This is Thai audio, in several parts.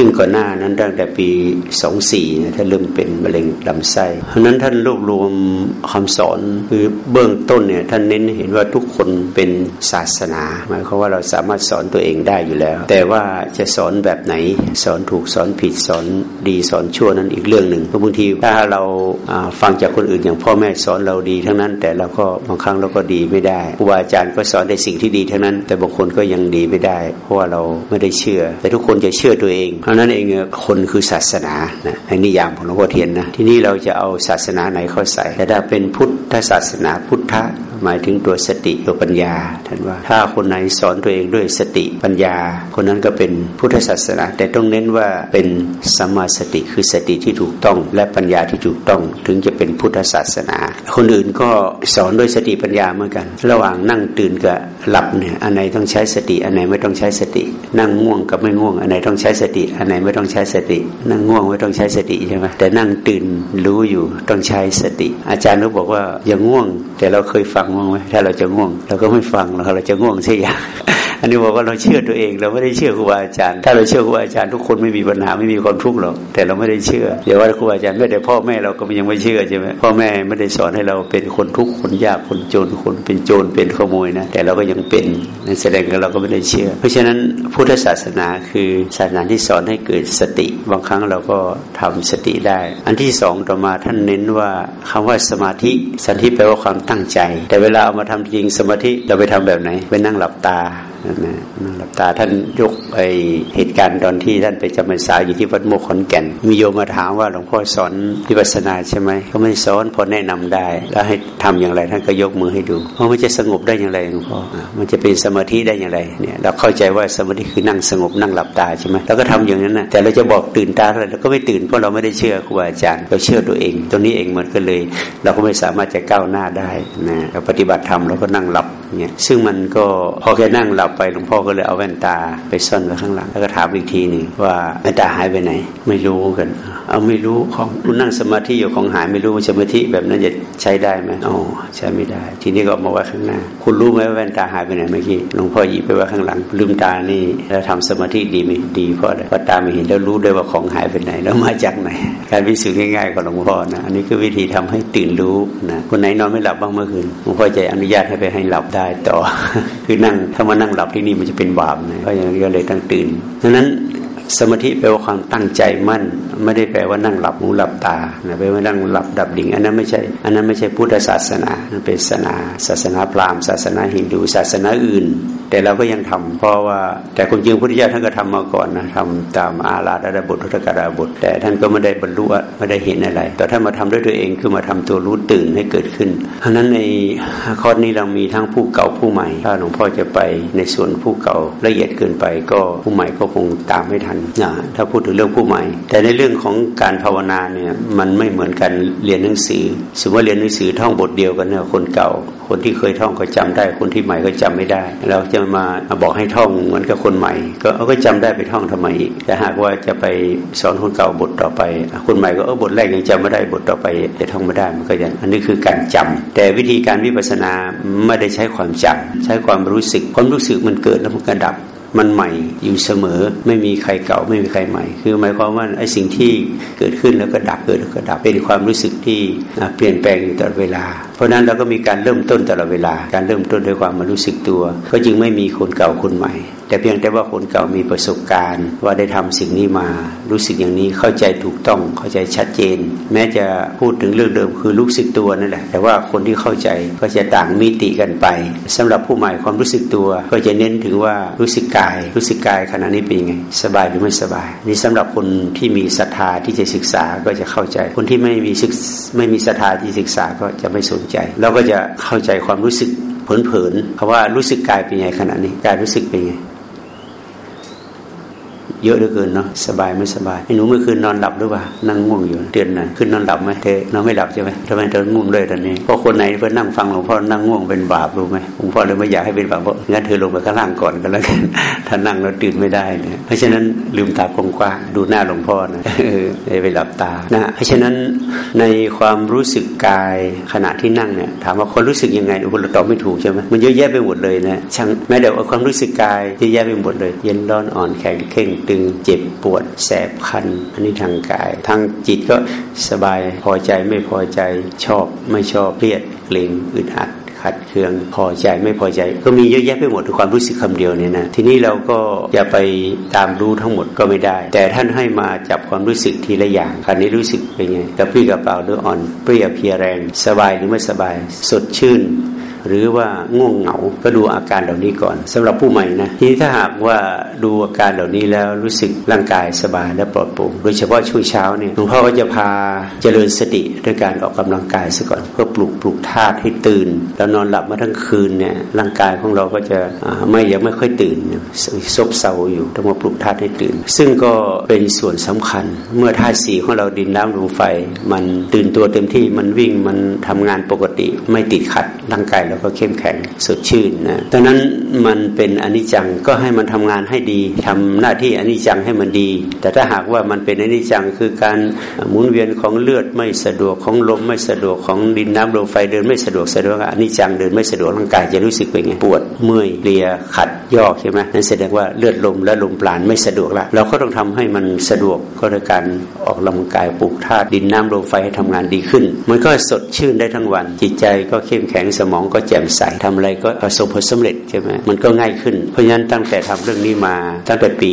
ซึ่งก่อนหน้านั้นตั้งแต่ปีสองสี่ท่านเริ่มเป็นมะเร็งลำไส้เพราะนั้นท่านรวบรวมคำสอนคือเบื้องต้นเนี่ยท่านเน้นเห็นว่าทุกคนเป็นศาสนาหมายความว่าเราสามารถสอนตัวเองได้อยู่แล้ว แต่ว่าจะสอนแบบไหนสอนถูกสอนผิดสอนดีสอนชั่วนั้นอีกเรื่องหนึ่งเพราะบางทีถ้าเราฟังจากคนอื่นอย่างพ่อแม่สอนเราดีทั้งนั้น แต่เราก็บางครั้งเราก็ดีไม่ได้ครูบาอาจารย์ก็สอนในสิ่งที่ดีทั้งนั้น แต่บางคนก็ยังดีไม่ได้ เพราะว่าเราไม่ได้เชื่อ แต่ทุกคนจะเชื่อตัวเองเพราะนั้นเองคนคือศาสนาในนิยามของหลวงพ่อเทียนนะที่นี่เราจะเอาศาสนาไหนเข้าใส่แต่ถ้าเป็นพุทธศาสนาพุทธหมายถึงตัวสติตัวปัญญาท่านว่าถ้าคนไหนสอนตัวเองด้วยสติปัญญา คนนั้นก็เป็นพุทธศาสนา แต่ต้องเน้นว่าเป็นสัมมาสติคือสติที่ถูกต้อง และปัญญาที่ถูกต้องถึงจะเป็นพุทธศาสนา คนอื่นก็สอนด้วยสติปัญญาเหมือนกัน ระหว่างนั่งตื่นกับหลับเนี่ยอันไหนต้องใช้สติอันไหนไม่ต้องใช้สติ นั่งง่วงกับไม่ง่วง อันไหนต้องใช้สติ อันไหนไม่ต้องใช้สติ นั่งง่วงไม่ต้องใช้สติใช่ไหมแต่นั่งตื่นรู้อยู่ต้องใช้สติ อาจารย์ก็บอกว่าอย่างง่วง แต่เราเคยฟังง่วงไหมถ้าเราจะง่วงเราก็ไม่ฟังเราเราจะง่วงใช่ไหมอันนี้บอกว่าเราเชื่อตัวเอง เราไม่ได้เชื่อครูบาอาจารย์ ถ้าเราเชื่อครูบาอาจารย์ทุกคนไม่มีปัญหาไม่มีความทุกข์หรอกแต่เราไม่ได้เชื่อเดี๋ยวว่าครูบาอาจารย์ไม่แต่พ่อแม่เราก็ยังไม่เชื่อใช่ไหมพ่อแม่ไม่ได้สอนให้เราเป็นคนทุกข์คนยากคนจนคนเป็นโจรเป็นขโมยนะแต่เราก็ยังเป็นนั่นแสดงว่าเราก็ไม่ได้เชื่อ เพราะฉะนั้นพุทธศาสนาคือศาสนาที่สอนให้ เกิดสติ บางครั้งเราก็ทำสติได้ อันที่สองต่อมาท่านเน้นว่าคำว่าสมาธิสมาธิแปลว่าความตั้งใจ แต่เวลาเอามาทำจริงสมาธิเราไปทำแบบไหนไปนั่งหลับตานะหลับตาท่านยกไอเหตุการณ์ตอนที่ท่านไปจำพรรษาอยู่ที่วัดโมกขอนแก่น มีโยมมาถามว่าหลวงพ่อสอนวิปัสสนาใช่ไหมก็ไม่สอนพอแนะนำได้ แล้วให้ทำอย่างไรท่านก็ยกมือให้ดูเพราะมันจะสงบได้อย่างไรหลวงพ่อมันจะเป็นสมาธิได้อย่างไรเนี่ยเราเข้าใจว่าสมาธิคือนั่งสงบนั่งหลับตาใช่ไหมเราก็ทำอย่างนั้นนะแต่เราจะบอกตื่นตาอะไรเราก็ไม่ตื่นเพราะเราไม่ได้เชื่อครูอาจารย์เราเชื่อตัวเอง ตรงนี้เองมันก็เลย เราก็ไม่สามารถจะก้าวหน้าได้นะเราปฏิบัติธรรมเราก็นั่งหลับเนี่ยซึ่งมันก็พอแค่นั่งหลับไปหลวงพ่อก็เลยเอาแว่นตาไปซ่อนไว้ข้างหลัง แล้วก็ถามอีกทีหนึ่งว่าแว่นตาหายไปไหน ไม่รู้กัน เอาไม่รู้ของคุณนั่งสมาธิอยู่ของหายไม่รู้สมาธิแบบนั้นจะใช้ได้ไหมอ๋อใช้ไม่ได้ ทีนี้ก็มาไว้ข้างหน้า คุณรู้ไหมว่าแว่นตาหายไปไหนเมื่อกี้หลวงพ่อหยิบไปไว้ข้างหลัง ลืมตานี่แล้วทำสมาธิดีไหมดีเพราะอะไรเพราะตาไม่เห็นแล้วรู้ด้วยว่าของหายไปไหนแล้วมาจากไหน การพิสูจน์ง่ายๆของหลวงพ่อนะอันนี้คือวิธีทำให้ตื่นรู้นะคนไหนนอนไม่หลับบ้างเมื่อคืนหลวงพ่อจะอนุญาตให้ไปให้หลับได้ต่อ คือนั่งถ้ามานั่งหลับที่นี่มันจะเป็นบาปนะก็อย่างนี้ก็เลยตั้งตื่นดังนั้นสมาธิแปลว่าความตั้งใจมั่น ไม่ได้แปลว่านั่งหลับหูหลับตาแปลว่านั่งหลับดับดิ่ง อันนั้นไม่ใช่ อันนั้นไม่ใช่พุทธศาสนาเป็นศาสนา ศาสนาพราหมณ์ศาสนาฮินดูศาสนาอื่น แต่เราก็ยังทำเพราะว่าแต่คนจริงพุทธิยถาท่านก็ทำมาก่อนนะทำตามอาลาดาบททุตกดาบท แต่ท่านก็ไม่ได้บรรลุไม่ได้เห็นอะไร แต่ท่านมาทำด้วยตัวเองคือมาทำตัวรู้ตื่นให้เกิดขึ้นเพราะนั้นในข้อนี้เรามีทั้งผู้เก่าผู้ใหม่ ถ้าหลวงพ่อจะไปในส่วนผู้เก่าละเอียดเกินไป ก็ผู้ใหม่ก็คงตามไม่ทันนะถ้าพูดถึงเรื่องผู้ใหม่ แต่ในเรื่องื่องของการภาวนาเนี่ยมันไม่เหมือนกันเรียนหนังสือสมมติว่าเรียนหนังสือท่องบทเดียวกันเนี่ยคนเก่า คนที่เคยท่องก็จำได้ คนที่ใหม่ก็จำไม่ได้เราจะมาบอกให้ท่องเหมือนกับคนใหม่ ก็เอาก็จำได้ไปท่องทำไมอีกแต่หากว่าจะไปสอนคนเก่าบทต่อไป คนใหม่ก็เออบทแรกยังจำไม่ได้บทต่อไปจะท่องไม่ได้มันก็ย่างอันนี้คือการจำแต่วิธีการวิปัสสนาไม่ได้ใช้ความจำใช้ความรู้สึกความรู้สึกมันเกิดแล้วมันก็ดับ มันใหม่อยู่เสมอ ไม่มีใครเก่าไม่มีใครใหม่ คือหมายความว่าไอ้สิ่งที่เกิดขึ้นแล้วก็ดับเกิดแล้วก็ดับเป็นความรู้สึกที่เปลี่ยนแปลงอยู่ตลอดเวลา เพราะนั้นเราก็มีการเริ่มต้นตลอดเวลา การเริ่มต้นด้วยความมารู้สึกตัว ก็จึงไม่มีคนเก่าคนใหม่ แต่เพียงแต่ว่าคนเก่ามีประสบการณ์ ว่าได้ทำสิ่งนี้มา รู้สึกอย่างนี้เข้าใจถูกต้องเข้าใจชัดเจน แม้จะพูดถึงเรื่องเดิมคือรู้สึกตัวนั่นแหละ แต่ว่าคนที่เข้าใจก็จะต่างมิติกันไปสำหรับผู้ใหม่ความรู้สึกตัวก็จะเน้นถึงว่ารู้สึกกาย รู้สึกกายขณะนี้เป็นยังไง สบายหรือไม่สบาย นี่สำหรับคนที่มีศรัทธาที่จะศึกษาก็จะเข้าใจ คนที่ไม่มีศึกไม่มีศรัทธาที่ศึกษาก็จะไม่สนใจ เราก็จะเข้าใจความรู้สึกเผินๆเพราะว่ารู้สึกกายเป็นไงขณะนี้กายรู้สึกเป็นไง เยอะเหลือเกินเนาะสบายไม่สบายไอ้หนูเมื่อคืนนอนหลับหรือเปล่านั่งง่วงอยู่เตือนหน่อยขึ้นนอนหลับไหมเธอนอนไม่หลับใช่ไหมทำไมเธอง่วงเลยตอนนี้เพราะคนไหนเพื่อนั่งฟังหลวงพ่อนั่งง่วงเป็นบาปรู้ไหมหลวงพ่อเลยไม่อยากให้เป็นบาปเพราะงั้นเธอลงไปข้างล่างก่อนก็แล้วกันถ้านั่งแล้วตื่นไม่ได้เนี่ยเพราะฉะนั้นลืมตากว้างๆดูหน้าหลวงพ่อนะไปหลับตานะเพราะฉะนั้นในความรู้สึกกายขณะที่นั่งเนี่ยถามว่าคนรู้สึกยังไงเราตอบไม่ถูกใช่ไหมมันเยอะแยะไปหมดเลยนะช่างแม้แต่ว่าความรู้สึกกายเยอะแยะไปหมดเลย เย็นร้อนอ่อนแข็งเข่งตึงเจ็บปวดแสบคัน อันนี้ทางกาย ทางจิตก็สบายพอใจไม่พอใจชอบไม่ชอบเครียดเกรงอึดอัดขัดเคืองพอใจไม่พอใจ ก็มีเยอะแยะไปหมดความรู้สึกคำเดียวเนี่ยนะทีนี้เราก็อย่าไปตามรู้ทั้งหมดก็ไม่ได้ แต่ท่านให้มาจับความรู้สึกทีละอย่างคราวนี้รู้สึกเป็นไงกระพี่กระเป๋าหรืออ่อนเปรี้ยเพียแรง สบายหรือไม่สบาย สดชื่น หรือว่าง่วงเหงา ก็ดูอาการเหล่านี้ก่อนสำหรับผู้ใหม่นะทีนี้ถ้าหากว่าดูอาการเหล่านี้แล้วรู้สึกร่างกายสบายและปลอดโปร่งโดยเฉพาะช่วงเช้าเนี่ยหลวงพ่อก็จะพาเจริญสติด้วยการออกกำลังกายซะก่อน เพื่อปลุกปลุกธาตุให้ตื่น แล้วนอนหลับมาทั้งคืนเนี่ยร่างกายของเราก็จะไม่ยังไม่ค่อยตื่นซบเซาอยู่ต้องมาปลุกธาตุให้ตื่น ซึ่งก็เป็นส่วนสำคัญ เมื่อธาตุสีของเราดินน้ำลมไฟ มันตื่นตัวเต็มที่มันวิ่งมันทำงานปกติ ไม่ติดขัดร่างกายเราก็เข้มแข็งสดชื่นนะดังนั้นมันเป็นอนิจจังก็ให้มันทำงานให้ดีทำหน้าที่อนิจจังให้มันดี แต่ถ้าหากว่ามันเป็นอนิจจังคือการหมุนเวียนของเลือดไม่สะดวกของลมไม่สะดวกของดินน้ำลมไฟเดินไม่สะดวกสะดวกอนิจจังเดินไม่สะดวกร่างกายจะรู้สึกเป็นไงปวดเมื่อยเลียขัดยอกใช่ไหมนั่นแสดงว่าเลือดลมและลมปราณไม่สะดวกละเราก็ต้องทำให้มันสะดวกก็โดยการออกกำลังกายปลูกธาตุดินน้ำลมไฟให้ทำงานดีขึ้น มันก็สดชื่นได้ทั้งวัน จิตใจก็เข้มแข็งสมองก็แจ่มใสทำอะไรก็ประสบผลสำเร็จใช่ไหมมันก็ง่ายขึ้น เพราะฉะนั้นตั้งแต่ทำเรื่องนี้มาตั้งแต่ปี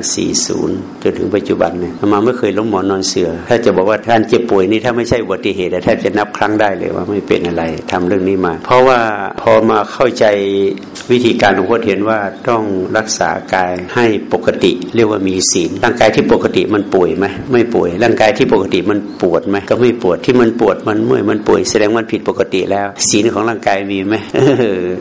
2540 จนถึงปัจจุบันเนี่ยมาไม่เคยล้มหมอนนอนเสือ ถ้าจะบอกว่าท่านเจ็บป่วยนี่ถ้าไม่ใช่อุบัติเหตุแทบจะนับครั้งได้เลยว่าไม่เป็นอะไรทำเรื่องนี้มา เพราะว่าพอมาเข้าใจวิธีการหลวงพ่อเห็นว่าต้องรักษากายให้ปกติ เรียกว่ามีศีลร่างกายที่ปกติมันป่วยไหมไม่ป่วย ร่างกายที่ปกติมันปวดไหมก็ไม่ปวดที่มันปวดมันเมื่อยมันป่วยแสดงว่าผิดปกติแล้วศีลของร่างกายมีไหม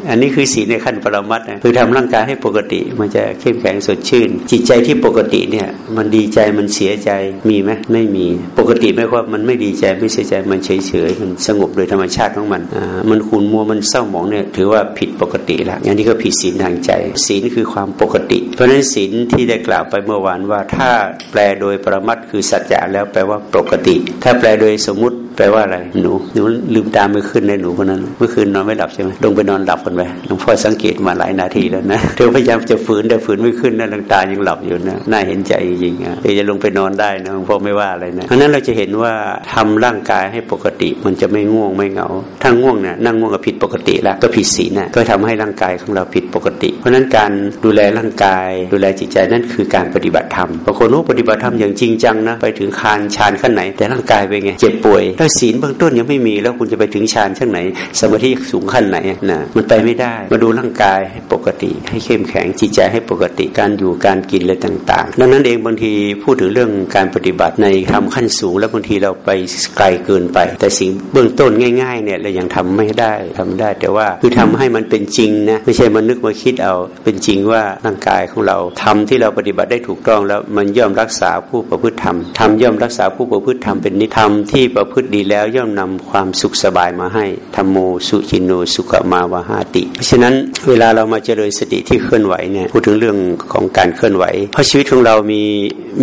อันนี้คือศีลในขั้นปรมัตนะคือทำร่างกายให้ปกติ มันจะเข้มแข็งสดชื่น จิตใจที่ปกติเนี่ย มันดีใจมันเสียใจมีไหมไม่มี ปกติไม่ว่ามันไม่ดีใจไม่เสียใจมันเฉยเฉยมันสงบโดยธรรมชาติของมันอ่ามันขุนมัวมันเศร้าหมองเนี่ยถือว่าผิดปกติแล้วอย่างนี้ก็ผิดศีลทางใจ ศีลคือความปกติ เพราะฉะนั้นศีลที่ได้กล่าวไปเมื่อวานว่าถ้าแปลโดยปรมัตคือสัจจะแล้วแปลว่าปกติ ถ้าแปลโดยสมมติแปลว่าอะไรหนูหนูลืมตาไม่ขึ้นในหนูคนนั้นมื่อคืนนอนไม่หลับใช่ไหมลงไปนอนหลับกันไปหลวงพ่อสังเกตมาหลายนาทีแล้วนะเธอพยายามจะฝืนแต่ฝืนไม่ขึ้นนะลังตายังหลับอยู่นะน่าเห็นใจจริงๆเธอจะลงไปนอนได้นะหลวงพ่อไม่ว่าอะไรนะเพราะนั้นเราจะเห็นว่าทำร่างกายให้ปกติมันจะไม่ง่วงไม่เหงาถ้าง่วงเนี่ยนั่งง่วงก็ผิดปกติแล้วก็ผิดศีลนะก็ทำให้ร่างกายของเราผิดปกติ เพราะนั้นการดูแลร่างกาย ดูแลจิตใจนั่นคือการปฏิบัติธรรมบางคนโอ้ปฏิบัติธรรมอย่างจริงจังนะไปถึงคานชานขั้นไหน แต่ร่างกายเป็นไงเจ็บป่วยแล้วศีลเบื้องต้นยังไม่มีแล้วคุณจะไปถึงฌานชั้นไหนสมาธิสูงขั้นไหนนะมันไปไม่ได้มาดูร่างกายให้ปกติ ให้เข้มแข็งจิตใจให้ปกติการอยู่การกินอะไรต่าง ๆ ดังนั้นเองบางทีพูดถึงเรื่องการปฏิบัติในทำขั้นสูง แล้วบางทีเราไปไกลเกินไป แต่สิ่งเบื้องต้นง่าย ๆ เนี่ยเรายังทำไม่ได้ทำได้ แต่ว่าคือทำให้มันเป็นจริงนะไม่ใช่มานึกมาคิดเอาเป็นจริงว่าร่างกายของเราทำที่เราปฏิบัติได้ถูกต้องแล้วมันย่อมรักษาผู้ประพฤติธรรมทำย่อมรักษาผู้ประพฤติธรรมเป็นนิธรรมที่ประพฤติดีแล้วย่อมนำความสุขสบายมาให้ธรรมโมสุจินโนสุขมาวาหาติ เพราะฉะนั้นเวลาเรามาเจริญสติที่เคลื่อนไหวเนี่ยพูดถึงเรื่องของการเคลื่อนไหว เพราะชีวิตของเรามี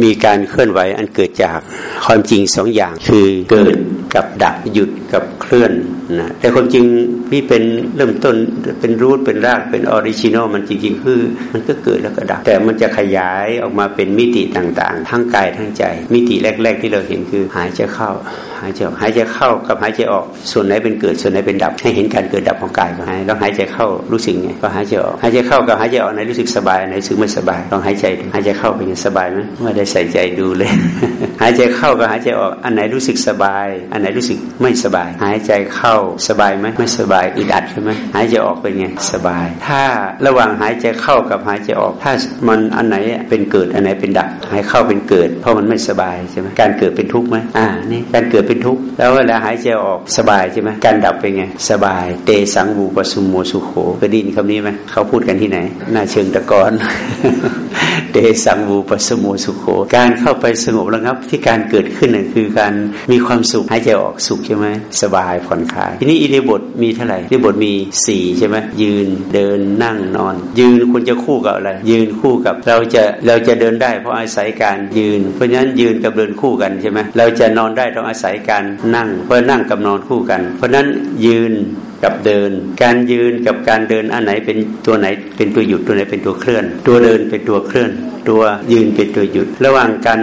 มีการเคลื่อนไหวอันเกิดจากความจริงสองอย่างคือเกิดกับดับหยุดกับเคลื่อนนะแต่ความจริงพี่เป็นเริ่มต้นเป็น root เป็นรากเป็น original มันจริงๆ คือมันก็เกิดแล้วก็ดับ แต่มันจะขยายออกมาเป็นมิติต่างๆ ทั้งกายทั้งใจ มิติแรก ๆ ที่เราเห็นคือหายใจเข้า หายใจออกหายใจเข้ากับหายใจออก ส่วนไหนเป็นเกิดส่วนไหนเป็นดับ ให้เห็นการเกิดดับของกายก็หายลองหายใจเข้ารู้สึกไงก็หายใจออกหายใจเข้ากับหายใจออกไหนรู้สึกสบายไหนรู้สึกไม่สบายลองหายใจหายใจเข้าเป็นสบายไหมไม่ได้ใส่ใจดูเลย หายใจเข้ากับหายใจออกอันไหนรู้สึกสบายอันนไหนรู้สึกไม่สบาย หายใจเข้าสบายไหมไม่สบายอึดอัดใช่ไหมหายใจออกเป็นไงสบาย ถ้าระหว่างหายใจเข้ากับหายใจออก ถ้ามันอันไหนเป็นเกิดอันไหนเป็นดับหายเข้าเป็นเกิด เพราะมันไม่สบายใช่ไหมการเกิดเป็นทุกข์ไหมอ่านี่การเกิดเป็นทุกข์แล้วเวลาหายใจออกสบายใช่ไหมการดับเป็นไงสบาย เตสังบูปสุมโมสุโขเคยได้ยินคำนี้ไหมเขาพูดกันที่ไหนหน้าเชิงตะกอนเตสังบูปสุมโมสุโข การเข้าไปสงบระงับที่การเกิดขึ้นน่คือการมีความสุขหายใจออกสุขใช่ไหมสบายผ่อนคลายทีนี้อิริบทมีเท่าไหร่อิริบทมีสี่ใช่ไหมยืนเดินนั่งนอน ยืนควรจะคู่กับอะไร ยืนคู่กับเราจะเราจะเดินได้เพราะอาศัยการยืน เพราะฉะนั้นยืนกับเดินคู่กันใช่ไหมเราจะนอนได้ต้องอาศัยการนั่ง เพราะนั่งกับนอนคู่กัน เพราะนั้นยืน กับเดิน การยืนกับการเดินอันไหนเป็นตัวไหนเป็นตัวหยุดตัวไหนเป็นตัวเคลื่อน ตัวเดินเป็นตัวเคลื่อน ตัวยืนเป็นตัวหยุด ระหว่างการ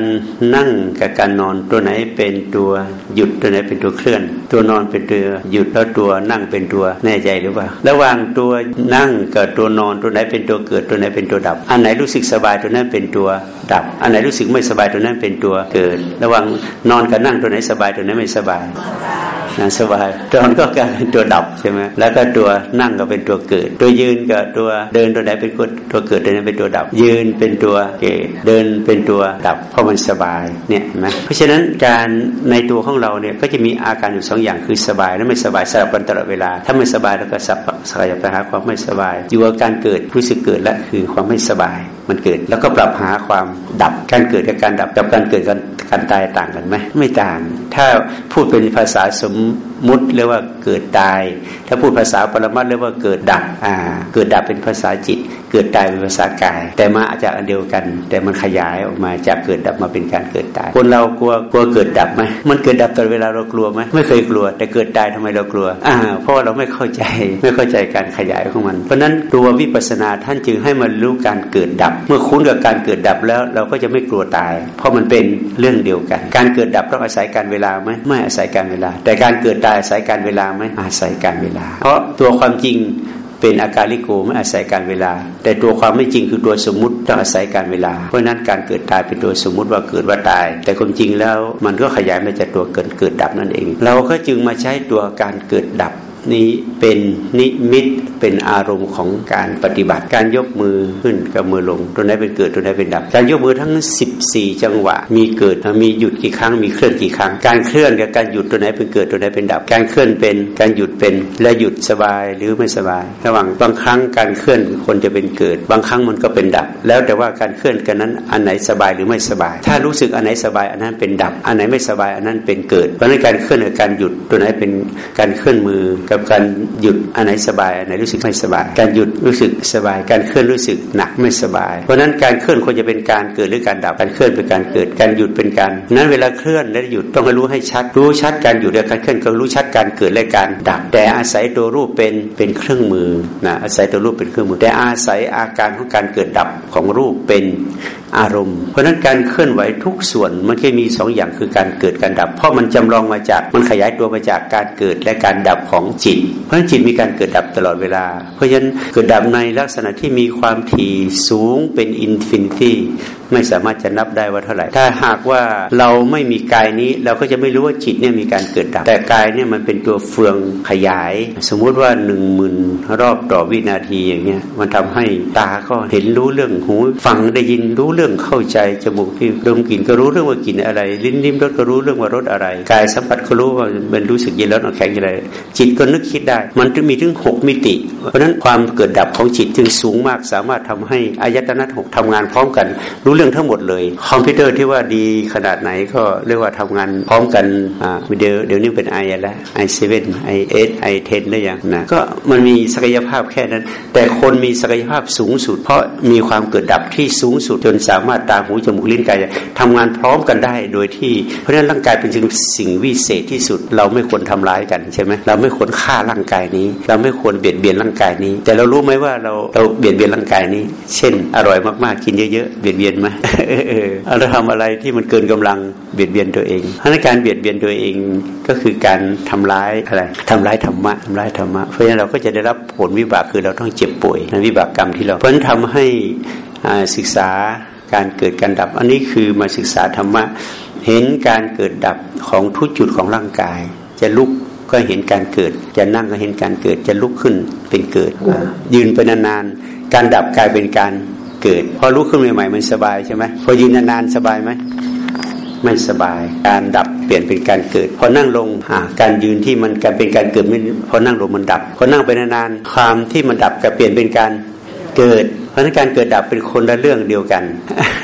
นั่งกับการนอนตัวไหนเป็นตัวหยุดตัวไหนเป็นตัวเคลื่อน ตัวนอนเป็นตัวหยุดแล้วตัวนั่งเป็นตัวแน่ใจหรือเปล่าระหว่างตัวนั่งกับตัวนอนตัวไหนเป็นตัวเกิดตัวไหนเป็นตัวดับ อันไหนรู้สึกสบายตัวนั้นเป็นตัวดับ อันไหนรู้สึกไม่สบายตัวนั้นเป็นตัวเกิด ระหว่างนอนกับนั่งตัวไหนสบายตัวนั้นไม่สบายนะสบายตอนก็กลายเป็นตัวดับช่ไหมแล้วก็ตัวนั่งก็เป็นตัวเกิด ตัวยืนกับตัวเดินตัวไหนเป็นตัวเกิดตัวนั้นเป็นตัวดับ ยืนเป็นตัวเกิดเดินเป็นตัวดับ เพราะมันสบายเนี่ยนะเพราะฉะนั้นการในตัวของเราเนี่ยก็จะมีอาการอยู่สองอย่างคือสบายและไม่สบายสลับกันตลอดเวลา ถ้าไม่สบายแล้วก็สับสลายไปหาความไม่สบาย อยู่กับการเกิดรู้สึกเกิดและคือความไม่สบาย มันเกิด แล้วก็ปรับหาความดับการเกิดกับการดับกับการเกิดกันการตายต่างกันไหมไม่ต่าง ถ้าพูดเป็นภาษาสมมุติเรียกว่าเกิดตาย ถ้าพูดภาษาปรมัตเรียกว่าเกิดดับอ่าเกิดดับเป็นภาษาจิต เกิดตายเป็นภาษากาย แต่มาอาจจะอันเดียวกัน แต่มันขยายออกมาจากเกิดดับมาเป็นการเกิดตาย คนเรากลัวกลัวเกิดดับไหมมันเกิดดับตลอดเวลาเรากลัวไหมไม่เคยกลัว แต่เกิดตายทำไมเรากลัวอ่าเพราะเราไม่เข้าใจไม่เข้าใจการขยายของมัน เพราะนั้นตัววิปัสสนาท่านจึงให้มันรู้การเกิดดับเมื่อคุ้นกับการเกิดดับแล้ว เราก็จะไม่กลัวตาย เพราะมันเป็นเรื่องเดียวกัน การเกิดดับต้องอาศัยการเวลาไหมไม่อาศัยการเวลา แต่การเกิดตายอาศัยการเวลาไหมอาศัยการเวลา เพราะตัวความจริงเป็นอาการลิโกไม่อาศัยการเวลา แต่ตัวความไม่จริงคือตัวสมมติต้องอาศัยการเวลา เพราะนั้นการเกิดตายเป็นตัวสมมติว่าเกิดว่าตาย แต่ความจริงแล้วมันก็ขยายมาจากตัวเกิดเกิดดับนั่นเอง เราก็จึงมาใช้ตัวการเกิดดับ นี้เป็นนิมิตเป็นอารมณ์ของการปฏิบัติ การยกมือขึ้นกับมือลง ตัวไหนเป็นเกิดตัวไหนเป็นดับ การยกมือทั้ง 14 จังหวะ มีเกิดมีหยุดกี่ครั้งมีเคลื่อนกี่ครั้ง การเคลื่อนกับการหยุดตัวไหนเป็นเกิดตัวไหนเป็นดับ การเคลื่อนเป็นการหยุดเป็นและหยุดสบายหรือไม่สบาย ระหว่างบางครั้งการเคลื่อนคนจะเป็นเกิด บางครั้งมันก็เป็นดับ แล้วแต่ว่าการเคลื่อนกันนั้นอันไหนสบายหรือไม่สบาย ถ้ารู้สึกอันไหนสบายอันนั้นเป็นดับ อันไหนไม่สบายอันนั้นเป็นเกิด เพราะนั้นการเคลื่อนกับการหยุดตัวไหนเป็นการเคลื่อนมือกับการหยุดอันไหนสบายอันไหนรู้สึกไม่สบาย การหยุดรู้สึกสบาย การเคลื่อนรู้สึกหนักไม่สบาย เพราะนั้นการเคลื่อนควรจะเป็นการเกิดหรือการดับการเคลื่อนเป็นการเกิดการหยุดเป็นการนั้นเวลาเคลื่อนและหยุดต้องให้รู้ให้ชัด รู้ชัดการหยุดและการเคลื่อนก็รู้ชัดการเกิดและการดับ แต่อาศัยตัวรูปเป็นเป็นเครื่องมือนะอาศัยตัวรูปเป็นเครื่องมือ แต่อาศัยอาการของการเกิดดับของรูปเป็น อารมณ์ เพราะนั้นการเคลื่อนไหวทุกส่วนมันแค่มีสองอย่างคือการเกิดการดับ เพราะมันจำลองมาจากมันขยายตัวมาจากการเกิดและการดับของจิต เพราะฉะนั้นจิตมีการเกิดดับตลอดเวลา เพราะฉะนั้นเกิดดับในลักษณะที่มีความถี่สูงเป็น infinity ไม่สามารถจะนับได้ว่าเท่าไหร่ ถ้าหากว่าเราไม่มีกายนี้ เราก็จะไม่รู้ว่าจิตเนี่ยมีการเกิดดับ แต่กายเนี่ยมันเป็นตัวเฟืองขยาย สมมุติว่าหนึ่งหมื่นรอบต่อวินาทีอย่างเงี้ย มันทำให้ตาก็เห็นรู้เรื่องหู ฟังได้ยินรู้เรื่องเข้าใจ จมูกที่ดมกลิ่นก็รู้เรื่องว่ากลิ่นอะไร ลิ้นลิ้มรสก็รู้เรื่องว่ารสอะไร กายสัมผัสก็รู้ว่ามันรู้สึกเย็นร้อนแข็งอะไร จิตก็นึกคิดได้ มันจะมีถึงหกมิติ เพราะฉะนั้นความเกิดดับของจิตจึงสูงมาก สามารถทำให้อายตนะหกทำงานพร้อมกันรู้เรื่องทั้งหมดเลย คอมพิวเตอร์ที่ว่าดีขนาดไหนก็เรียกว่าทำงานพร้อมกันอ่าเดี๋ยวเดี๋ยวนี้เป็น i แล้ว i seven i S i ten ได้ยังนะก็มันมีศักยภาพแค่นั้น แต่คนมีศักยภาพสูงสุด เพราะมีความเกิดดับที่สูงสุดจนสามารถตาหูจมูกลิ้นกายทำงานพร้อมกันได้โดยที่ เพราะฉะนั้นร่างกายเป็นสิ่งสิ่งวิเศษที่สุด เราไม่ควรทำร้ายกันใช่ไหมเราไม่ควรฆ่าร่างกายนี้ เราไม่ควรเบียดเบียนร่างกายนี้ แต่เรารู้ไหมว่าเราเราเบียดเบียนร่างกายนี้ เช่น อร่อยมากๆกินเยอะๆเบียดเบียนไหมเราทำอะไรที่มันเกินกำลังเบียดเบียนตัวเองเพราะการเบียดเบียนตัวเองก็คือการทำร้ายอะไรทำร้ายธรรมะทำร้ายธรรมะเพราะฉะนั้นเราก็จะได้รับผลวิบากคือเราต้องเจ็บป่วยในวิบากกรรมที่เราเพราะฉะนั้นทำให้ศึกษาการเกิดการดับ อันนี้คือมาศึกษาธรรมะเห็นการเกิดดับของทุกจุดของร่างกาย จะลุกก็เห็นการเกิด จะนั่งก็เห็นการเกิด จะลุกขึ้นเป็นเกิด ยืนไปนานๆการดับกลายเป็นการ เกิด พอลุกขึ้นใหม่ๆมันสบายใช่ไหมพอยืนนานๆสบายไหมไม่สบาย การดับเปลี่ยนเป็นการเกิด พอนั่งลงการยืนที่มันกลายเป็นการเกิดพอนั่งลงมันดับ พอนั่งไปนานๆความที่มันดับก็เปลี่ยนเป็นการเกิด ราะนั้นการเกิดดับเป็นคนละเรื่องเดียวกัน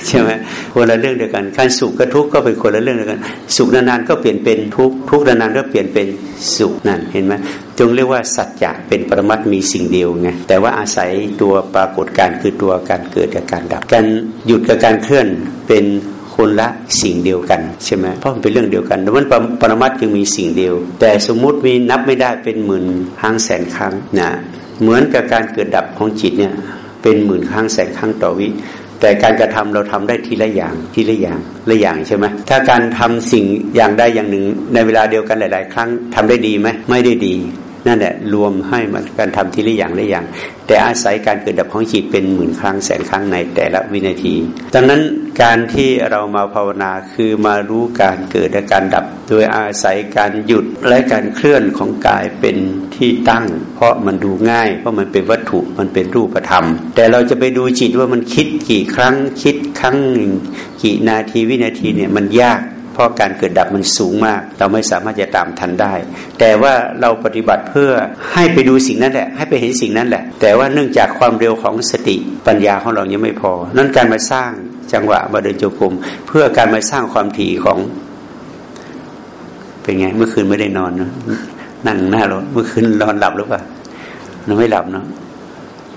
ใช่ไหมคนละเรื่องเดียวกัน การสุขกับทุกข์ก็เป็นคนละเรื่องเดียวกัน สุขนานๆก็เปลี่ยนเป็นทุกข์ทุกข์นานๆก็เปลี่ยนเป็นสุขนั่นเห็นไหมจงเรียกว่าสัจจะเป็นปรมัตมีสิ่งเดียวไงแต่ว่าอาศัยตัวปรากฏการคือตัวการเกิดกับการดับการหยุดกับการเคลื่อนเป็นคนละสิ่งเดียวกันใช่ไหมเพราะมันเป็นเรื่องเดียวกันดังนั้นปรมัตจึงมีสิ่งเดียว แต่สมมุติมีนับไม่ได้เป็นหมื่นครั้งแสนครั้งนะเหมือนกับการเกิดดับของจิตเนี่ย เป็นหมื่นครั้งแสนครั้งต่อวิ แต่การกระทำเราทำได้ทีละอย่างทีละอย่างละอย่างใช่ไหมถ้าการทำสิ่งอย่างใดอย่างหนึ่งในเวลาเดียวกันหลาย ๆ ครั้งทำได้ดีไหมไม่ได้ดี นั่นแหละรวมให้มันการทำทีละอย่างละอย่าง แต่อาศัยการเกิดดับของจิตเป็นหมื่นครั้งแสนครั้งในแต่ละวินาทีดังนั้นการที่เรามาภาวนาคือมารู้การเกิดและการดับ โดยอาศัยการหยุดและการเคลื่อนของกายเป็นที่ตั้ง เพราะมันดูง่าย เพราะมันเป็นวัตถุมันเป็นรูปธรรม แต่เราจะไปดูจิตว่ามันคิดกี่ครั้งคิดครั้งหนึ่งกี่นาทีวินาทีเนี่ยมันยาก ราะการเกิดดับมันสูงมาก เราไม่สามารถจะตามทันได้ แต่ว่าเราปฏิบัติเพื่อให้ไปดูสิ่งนั้นแหละ ให้ไปเห็นสิ่งนั้นแหละ แต่ว่าเนื่องจากความเร็วของสติปัญญาของเรายังไม่พอ นั้นการมาสร้างจังหวะมาเดินโจกรมเพื่อการมาสร้างความถี่ของ เป็นไงเมื่อคืนไม่ได้นอนนะนั่งหน้ารถเมื่อคืนนอนหลับหรือเปล่าเราไม่หลับเนาะ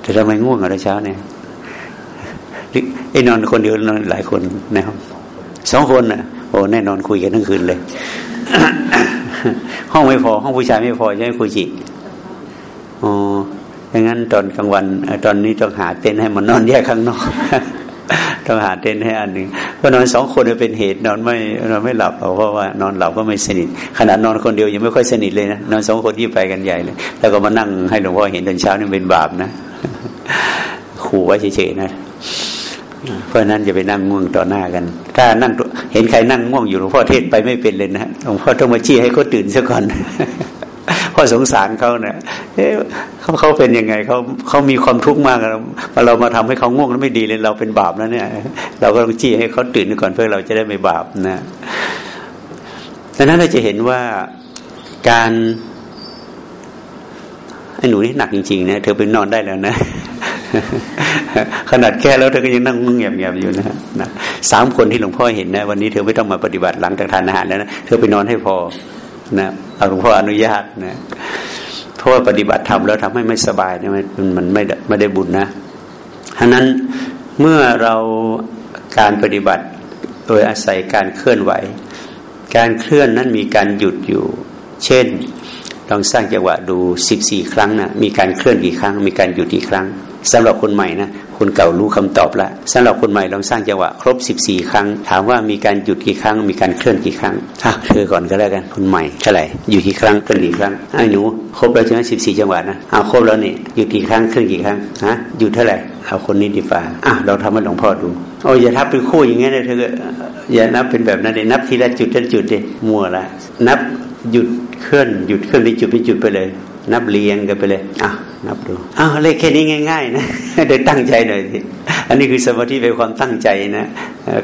แต่ทำไมง่วงอะไรเช้าเนี่ยไอ้นอนคนเดียวนอนหลายคนนะครับสองคนน่ะ อ้แน่นอนคุยกันทั้งคืนเลย ห้องไม่พอ ห้องผู้ชายไม่พอใช่ไหมคุยจิอ๋อดังนั้นตอนกลางวันตอนนี้ต้องหาเต็นท์ให้มันนอนแยกข้างนอกต้องหาเต็นท์ให้อันหนึ่งเพราะนอนสองคนเป็นเหตุนอนไม่นอนไม่หลับเพราะว่านอนหลับก็ไม่สนิทขนาดนอนคนเดียวยังไม่ค่อยสนิทเลยนะนอนสองคนที่ไปกันใหญ่เลย แล้วก็มานั่งให้หลวงพ่อเห็นตอนเช้านี่เป็นบาปนะขู่ไว้เฉยๆนะ เพราะนั้นจะไปนั่งง่วงต่อหน้ากัน ถ้านั่งเห็นใครนั่งง่วงอยู่หลวงพ่อเทศไปไม่เป็นเลยนะหลวงพ่อต้องมาชี้ให้เขาตื่นซะก่อนพ่อสงสารเขาเนะเอ๊ะเขาเขาเป็นยังไงเขาเขามีความทุกข์มากเราเรามาทำให้เขาง่วงแล้วไม่ดีเลยเราเป็นบาปแล้วเนี่ย เราก็ต้องชี้ให้เขาตื่นก่อนเพื่อเราจะได้ไม่บาปนะดังนั้นเราจะเห็นว่าการ หนูนี่หนักจริงๆนะเธอไปนอนได้แล้วนะ ขนาดแค่แล้วเธอก็ยังนั่งเงียบเงียบอยู่นะนะสามคนที่หลวงพ่อเห็นนะ วันนี้เธอไม่ต้องมาปฏิบัติหลังจากทานอาหารแล้วนะเธอไปนอนให้พอนะเอาหลวงพ่ออนุญาตนะเพราะว่าปฏิบัติทำแล้วทำให้ไม่สบายนะมันมันไม่ไม่ได้บุญนะฉะนั้นเมื่อเราการปฏิบัติโดยอาศัยการเคลื่อนไหว การเคลื่อนนั้นมีการหยุดอยู่ เช่น ลองสร้างจังหวะดูสิบสี่ครั้งนะมีการเคลื่อนกี่ครั้ง มีการหยุดกี่ครั้งสำหรับคนใหม่นะคนเก่ารู้คำตอบล้วสำหรับคนใหม่ลองสร้างจังหวะ ครบสิบสี่ครั้ง ถามว่ามีการหยุดกี่ครั้ง มีการเคลื่อนกี่ครั้งอะเธอก่อนก็แล้วกันคนใหม่เท่าไหร่อยู่กี่ครั้งเคลื่อนกี่ครั้งไอ้หนูครบแล้วใช่ไหมสิบสี่จังหวะนะเอาครบแล้วนี่หยุดกี่ครั้งเคลื่อนกี่ครั้งฮะหยุดเท่าไหร่เอาคนนี้ดีฟ้าอะเราทำให้หลวงพ่อดูโอ้อย่าทับเป็นคู่อย่างเงี้ยเลยเธออย่านับเป็นแบบนั้นเลยนับทีละจุดทีละจุดเลยมั่วละนับหยุด เคลื่อนหยุดเคลื่อนไปจุดไปจุดไปเลย นับเรียงกันไปเลยอะนับดูอ้าวเลขแค่นี้ง่าย ๆ นะเดี๋ยวตั้งใจหน่อยสิอันนี้คือสมาธิเป็นความตั้งใจนะ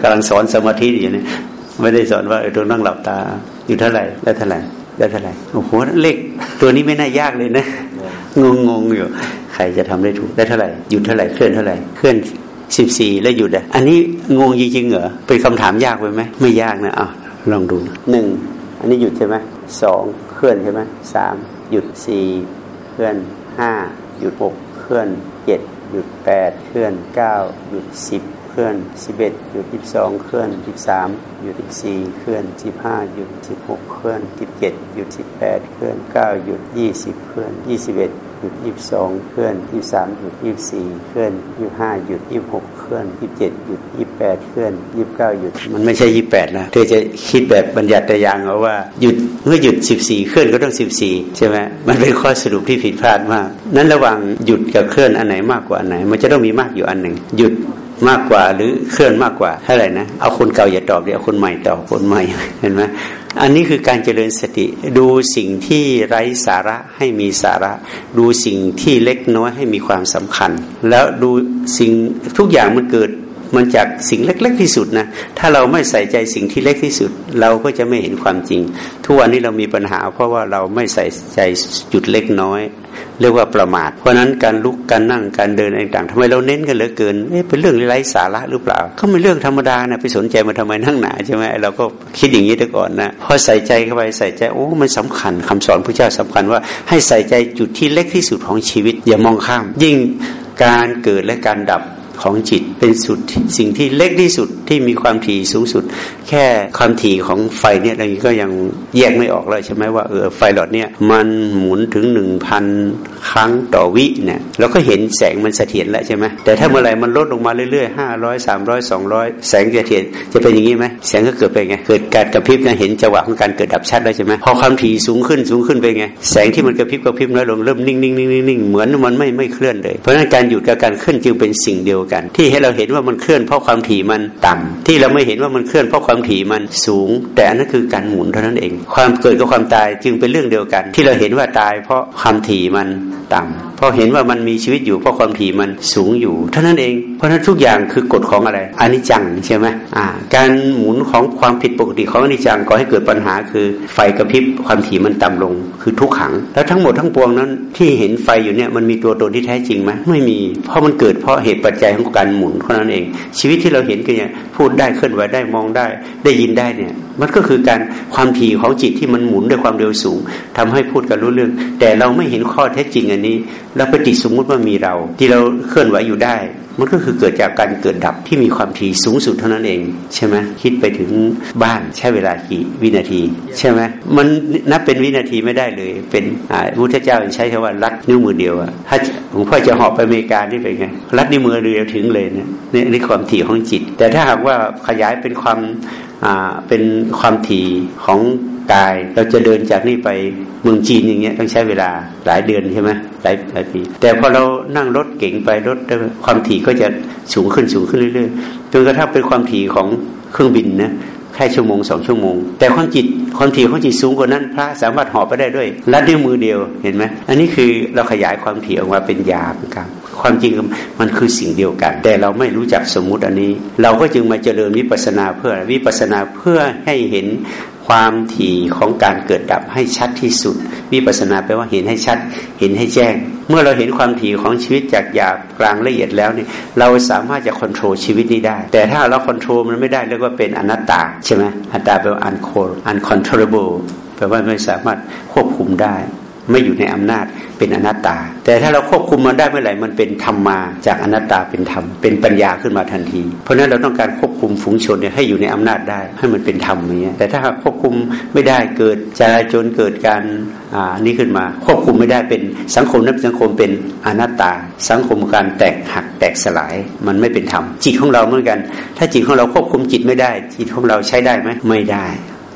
กำลังสอนสมาธิอยู่นะไม่ได้สอนว่าเออตัวนั่งหลับตาอยู่เท่าไหร่ได้เท่าไหร่ได้เท่าไหร่โอ้โหเลขตัวนี้ไม่น่ายากเลยนะงงงอยู่ ใครจะทำได้ถูกได้เท่าไหร่หยุดเท่าไหร่เคลื่อนเท่าไหร่เคลื่อนสิบสี่แล้วหยุดอะอันนี้งงจริงๆเหรอเป็นคำถามยากไปไหมไม่ยากนะอะลองดูหนึ่งอันนี้หยุดใช่ไหมสอง เคลื่อนใช่ไหมสามหยุดสี่เคลื่อนห้าหยุดหกเคลื่อนเจ็ดหยุดแปดเคลื่อนเก้าหยุดสิบเคลื่อนสิบเอ็ดหยุดสิบสองเคลื่อนสิบสามหยุดสิบสี่เคลื่อนสิบห้าหยุดสิบหกเคลื่อนสิบเจ็ดหยุดสิบแปดเคลื่อนเก้าหยุดยี่สิบเคลื่อนยี่สิบเอ็ดหยุดยี่สิบสองเคลื่อนยี่สามหยุดยี่สี่เคลื่อนยี่ห้าหยุดยี่หกเลื่อนยี่เจ็ดหยุดยี่บแปดเคลื่อนยี่บเก้าหยุด มันไม่ใช่ยี่แปดนะเธอจะคิดแบบบัญญัติยางเอาว่าหยุดเมื่อหยุดสิบสี่เคลื่อนก็ต้องสิบสี่ใช่ไหมมันเป็นข้อสรุปที่ผิดพลาดมาก นั้นระหว่างหยุดกับเคลื่อนอันไหนมากกว่าอันไหน มันจะต้องมีมากอยู่อันหนึ่ง หยุด มากกว่า หรือเคลื่อนมากกว่าเท่าไหร่นะเอาคนเก่าอย่าตอบเดี๋ยวเอาคนใหม่ตอบคนใหม่เห็นไหมอันนี้คือการเจริญสติดูสิ่งที่ไร้สาระให้มีสาระ ดูสิ่งที่เล็กน้อยให้มีความสำคัญ แล้วดูสิ่งทุกอย่างมันเกิด มันจากสิ่งเล็ก ๆ ที่สุดนะถ้าเราไม่ใส่ใจสิ่งที่เล็กที่สุด เราก็จะไม่เห็นความจริง ทุกวันนี้เรามีปัญหา เพราะว่าเราไม่ใส่ใจจุดเล็กน้อย เรียกว่าประมาท เพราะนั้นการลุกการนั่งการเดินต่างๆทำไมเราเน้นกันเหลือเกินเเป็นเรื่องไร้สาระหรือเปล่า ก็เป็นเรื่องธรรมดานะไปสนใจมาทำไมนั่งหนาใช่ไหมเราก็คิดอย่างนี้แต่ก่อนนะพอใส่ใจเข้าไปใส่ใจโอ้มันสำคัญคำสอนพระเจ้าสำคัญว่าให้ใส่ใจจุดที่เล็กที่สุดของชีวิต อย่ามองข้าม ยิ่งการเกิดและการดับ ของจิตเป็นสุดสิ่งที่เล็กที่สุดที่มีความถี่สูงสุด แค่ความถี่ของไฟเนี่ยอะไรก็ยังแยกไม่ออกเลยใช่ไหมว่าเออไฟหลอดเนี่ยมันหมุนถึงหนึ่งพันครั้งต่อวิเนี่ยเราก็เห็นแสงมันเสถียรแล้วใช่ไหมแต่ถ้าเมื่อไหร่มันลดลงมาเรื่อยๆห้าร้อยสามร้อยสองร้อยแสงเสถียรจะเป็นอย่างนี้ไหมแสงก็เกิดไปไงเกิดการกระพริบนะเห็นจังหวะของการเกิดดับชัดแล้วใช่ไหมพอความถี่สูงขึ้นสูงขึ้นไปไงแสงที่มันกระพริบกระพริบน้อยลงเริ่มนิ่งนิ่งนิ่งนิ่งเหมือนมันไม่ไม่เคลื่อนเลย เพราะฉะนั้นการหยุดกับการเคลื่อนจึงเป็นสิ่งเดียวกัน ที่ให้เราเห็นว่ามันเคลื่อนเพราะความถี่มันต่ำที่เราไม่เห็นว่ามันเคลื่อนเพราะความถี่มันสูง แต่อันนั้นคือการหมุนเท่านั้นเอง ความเกิดกับความตายจึงเป็นเรื่องเดียวกัน ที่เราเห็นว่าตายเพราะความถี่มันต่ำพอเห็นว่ามันมีชีวิตอยู่เพราะความถี่มันสูงอยู่เท่านั้นเอง เพราะฉะนั้นทุกอย่างคือกฎของอะไรอนิจจังใช่ไหมอ่าการหมุนของความผิดปกติของอนิจจังก่อให้เกิดปัญหาคือไฟกระพริบความถี่มันต่ำลง คือทุกขัง แล้วทั้งหมดทั้งปวงนั้น ที่เห็นไฟอยู่เนี่ยมันมีตัวตนที่แท้จริงไหมไม่มี เพราะมันเกิดเพราะเหตุปัจจัยของการหมุนเท่านั้นเอง ชีวิตที่เราเห็นกันเนี่ยพูดได้เคลื่อนไหวได้มองได้ ได้ยินได้เนี่ย มันก็คือการความถี่ของจิตที่มันหมุนด้วยความเร็วสูงทำให้พูดกันรู้เรื่อง แต่เราไม่เห็นข้อเท็จจริงอันนี้เราไปติดสมมุติว่ามีเรา ที่เราเคลื่อนไหวอยู่ได้ มันก็คือเกิดจากการเกิดดับที่มีความถี่สูงสุดเท่านั้นเอง ใช่ไหมคิดไปถึงบ้านใช้เวลากี่วินาที ใช่ไหมมันนับเป็นวินาทีไม่ได้เลย เป็นพุทธเจ้าใช้คำว่ารัดนิ้วมือเดียวอะถ้าหลวงพ่อจะหอบไปอเมริกานี่เป็นไงรัดนิ้วมือเดียวถึงเลยเนี่ยนี่ความถี่ของจิต แต่ถ้าหากว่าขยายเป็นความเป็นความถี่ของกาย เราจะเดินจากนี่ไปเมืองจีนอย่างเงี้ยต้องใช้เวลาหลายเดือนใช่ไหมหลายหลายปี แต่พอเรานั่งรถเก่งไปรถความถี่ก็จะสูงขึ้นสูงขึ้นเรื่อยๆจนกระทั่งเป็นความถี่ของเครื่องบินนะ แค่ชั่วโมงสองชั่วโมง แต่ความจิตความถี่ของจิตสูงกว่านั้น พระสามารถหอบไปได้ด้วยลัดด้วยมือเดียวเห็นไหมอันนี้คือเราขยายความถี่ออกมาเป็นยาเหมือนกันความจริงมันคือสิ่งเดียวกัน แต่เราไม่รู้จักสมมุติอันนี้ เราก็จึงมาเจริญวิปัสนาเพื่อวิปัสนาเพื่อให้เห็น ความถี่ของการเกิดดับให้ชัดที่สุด วิปัสนาแปลว่าเห็นให้ชัด เห็นให้แจ้ง เมื่อเราเห็นความถี่ของชีวิตจากหยาบกลางละเอียดแล้วเนี่ยเราสามารถจะควบคุมชีวิตนี้ได้ แต่ถ้าเราควบคุมมันไม่ได้เรียกว่าเป็นอนัตตาใช่ไหมอนัตตาแปลว่า uncontrollable แปลว่าไม่สามารถควบคุมได้ ไม่อยู่ในอำนาจเป็นอนัตตา แต่ถ้าเราควบคุมมันได้เมื่อไหร่มันเป็นธรรมมาจากอนัตตาเป็นธรรมเป็นปัญญาขึ้นมาทันที เพราะนั้นเราต้องการควบคุมฝูงชนเนี่ยให้อยู่ในอำนาจได้ให้มันเป็นธรรมอย่างเงี้ยแต่ถ้าควบคุมไม่ได้เกิดจราจนเกิดการอ่านี่ขึ้นมา ควบคุมไม่ได้เป็นสังคมนั้นสังคมเป็นอนัตตา สังคมการแตกหักแตกสลายมันไม่เป็นธรรมจิตของเราเหมือนกัน ถ้าจิตของเราควบคุมจิตไม่ได้ จิตของเราใช้ได้ไหมไม่ได้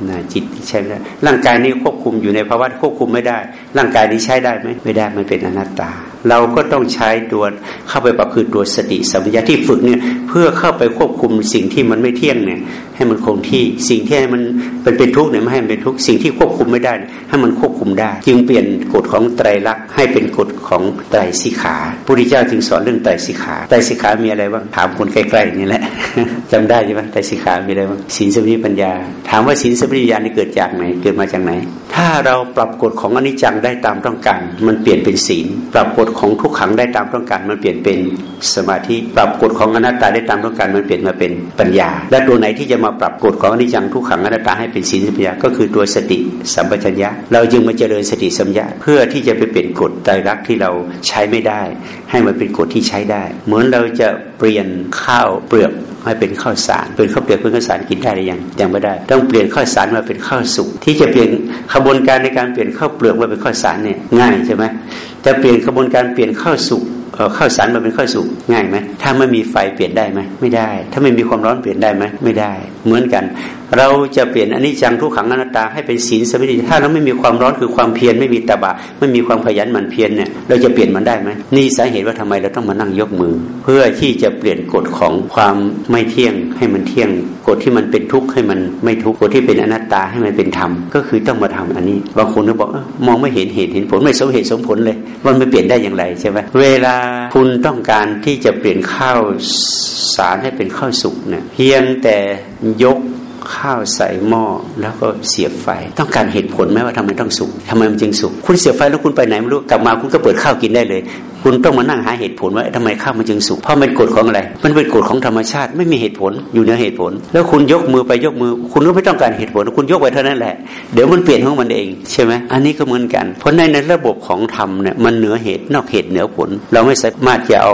นะจิตใช้ไม่ได้ ร่างกายนี้ควบคุมอยู่ในภาวะควบคุมไม่ได้ ร่างกายนี้ใช้ได้ไหมไม่ได้มันเป็นอนัตตา เราก็ต้องใช้ตัวเข้าไปปรับคือตัวสติสัมปชัญญะที่ฝึกเนี่ยเพื่อเข้าไปควบคุมสิ่งที่มันไม่เที่ยงเนี่ยให้มันคงที่ สิ่งที่ให้มันเป็นเป็นทุกข์เนี่ยไม่ให้มันเป็นทุกข์สิ่งที่ควบคุมไม่ได้ ให้มันควบคุมได้ จึงเปลี่ยนกฎของไตรลักษณ์ให้เป็นกฎของไตรสิกขาพระพุทธเจ้าจึงสอนเรื่องไตรสิกขาไตรสิกขามีอะไรบ้างถามคนใกล้ๆนี่แหละจำได้ใช่ไหมไตรสิกขามีอะไรบ้างศีลสมาธิปัญญา ถามว่าศีลสมาธิปัญญานี่เกิดจากไหนเกิดมาจากไหน ถ้าเราปรับกฎของอนิจจังได้ตามต้องการ มันเปลี่ยนเป็นศีล ปรับกฎของทุกขังได้ตามต้องการ มันเปลี่ยนเป็นสมาธิ ปรับกฎของอนัตตาได้ตามต้องการมันเปลี่ยนมาเป็นปัญญา และตัวไหนที่จะมาปรับกฎของอนิจจังทุกขังอนัตตาให้เป็นศีลสัมปชัญญะก็คือตัวสติสัมปชัญญะ เราจึงมาเจริญสติสัมปชัญญะเพื่อที่จะไปเปลี่ยนกฎใจรักที่เราใช้ไม่ได้ ให้มันเป็นกฎที่ใช้ได้ เหมือนเราจะเปลี่ยนข้าวเปลือกให้เป็นข้าวสารเป็นข้าวเปลือกเป็นข้าวสารกินได้หรือยังยังไม่ได้ ต้องเปลี่ยนข้าวสารมาเป็นข้าวสุกที่จะเปลี่ยนขบวนการในการเปลี่ยนข้าวเปลือกมาเป็นข้าวสารเนี่ยง่ายใช่ไหมแต่เปลี่ยนขบวนการเปลี่ยนข้าวสุก ข้าวสารมาเป็นข้าวสุกง่ายไหมถ้าไม่มีไฟเปลี่ยนได้ไหมไม่ได้ ถ้าไม่มีความร้อนเปลี่ยนได้ไหมไม่ได้ เหมือนกัน เราจะเปลี่ยนอันนี้จังทุกขังอนัตตาให้เป็นศีลสมาธิถ้าเราไม่มีความร้อนคือความเพียรไม่มีตบะไม่มีความขยันหมั่นเพียรเนี่ยเราจะเปลี่ยนมันได้ไหมนี่สาเหตุว่าทำไมเราต้องมานั่งยกมือ เพื่อที่จะเปลี่ยนกฎของความไม่เที่ยงให้มันเที่ยง กฎที่มันเป็นทุกข์ให้มันไม่ทุกข์กฎที่เป็นอนัตตาให้มันเป็นธรรมก็คือต้องมาทำอันนี้บางคนก็บอกมองไม่เห็นเหตุเห็นผลไม่สมเหตุสมผลเลยมันไม่เปลี่ยนได้อย่างไรใช่ไหมเวลาคุณต้องการที่จะเปลี่ยนข้าวสารให้เป็นข้าวสุกเนี่ยเพียงแต่ยก ข้าวใส่หม้อแล้วก็เสียบไฟ ต้องการเหตุผลไหมว่าทำไมต้องสุกทำไมมันจึงสุกคุณเสียบไฟแล้วคุณไปไหนไม่รู้กลับมาคุณก็เปิดข้าวกินได้เลย คุณต้องมานั่งหาเหตุผลว่าทำไมข้าวมันจึงสุกเพราะมันกฎของอะไร มันเป็นกฎของธรรมชาติไม่มีเหตุผลอยู่เหนือเหตุผล แล้วคุณยกมือไปยกมือ คุณก็ไม่ต้องการเหตุผล คุณยกไปเท่านั้นแหละ เดี๋ยวมันเปลี่ยนของมันเองใช่ไหมอันนี้ก็เหมือนกัน เพราะในในระบบของธรรมเนี่ยมันเหนือเหตุนอกเหตุเหนือผล เราไม่สามารถจะเอา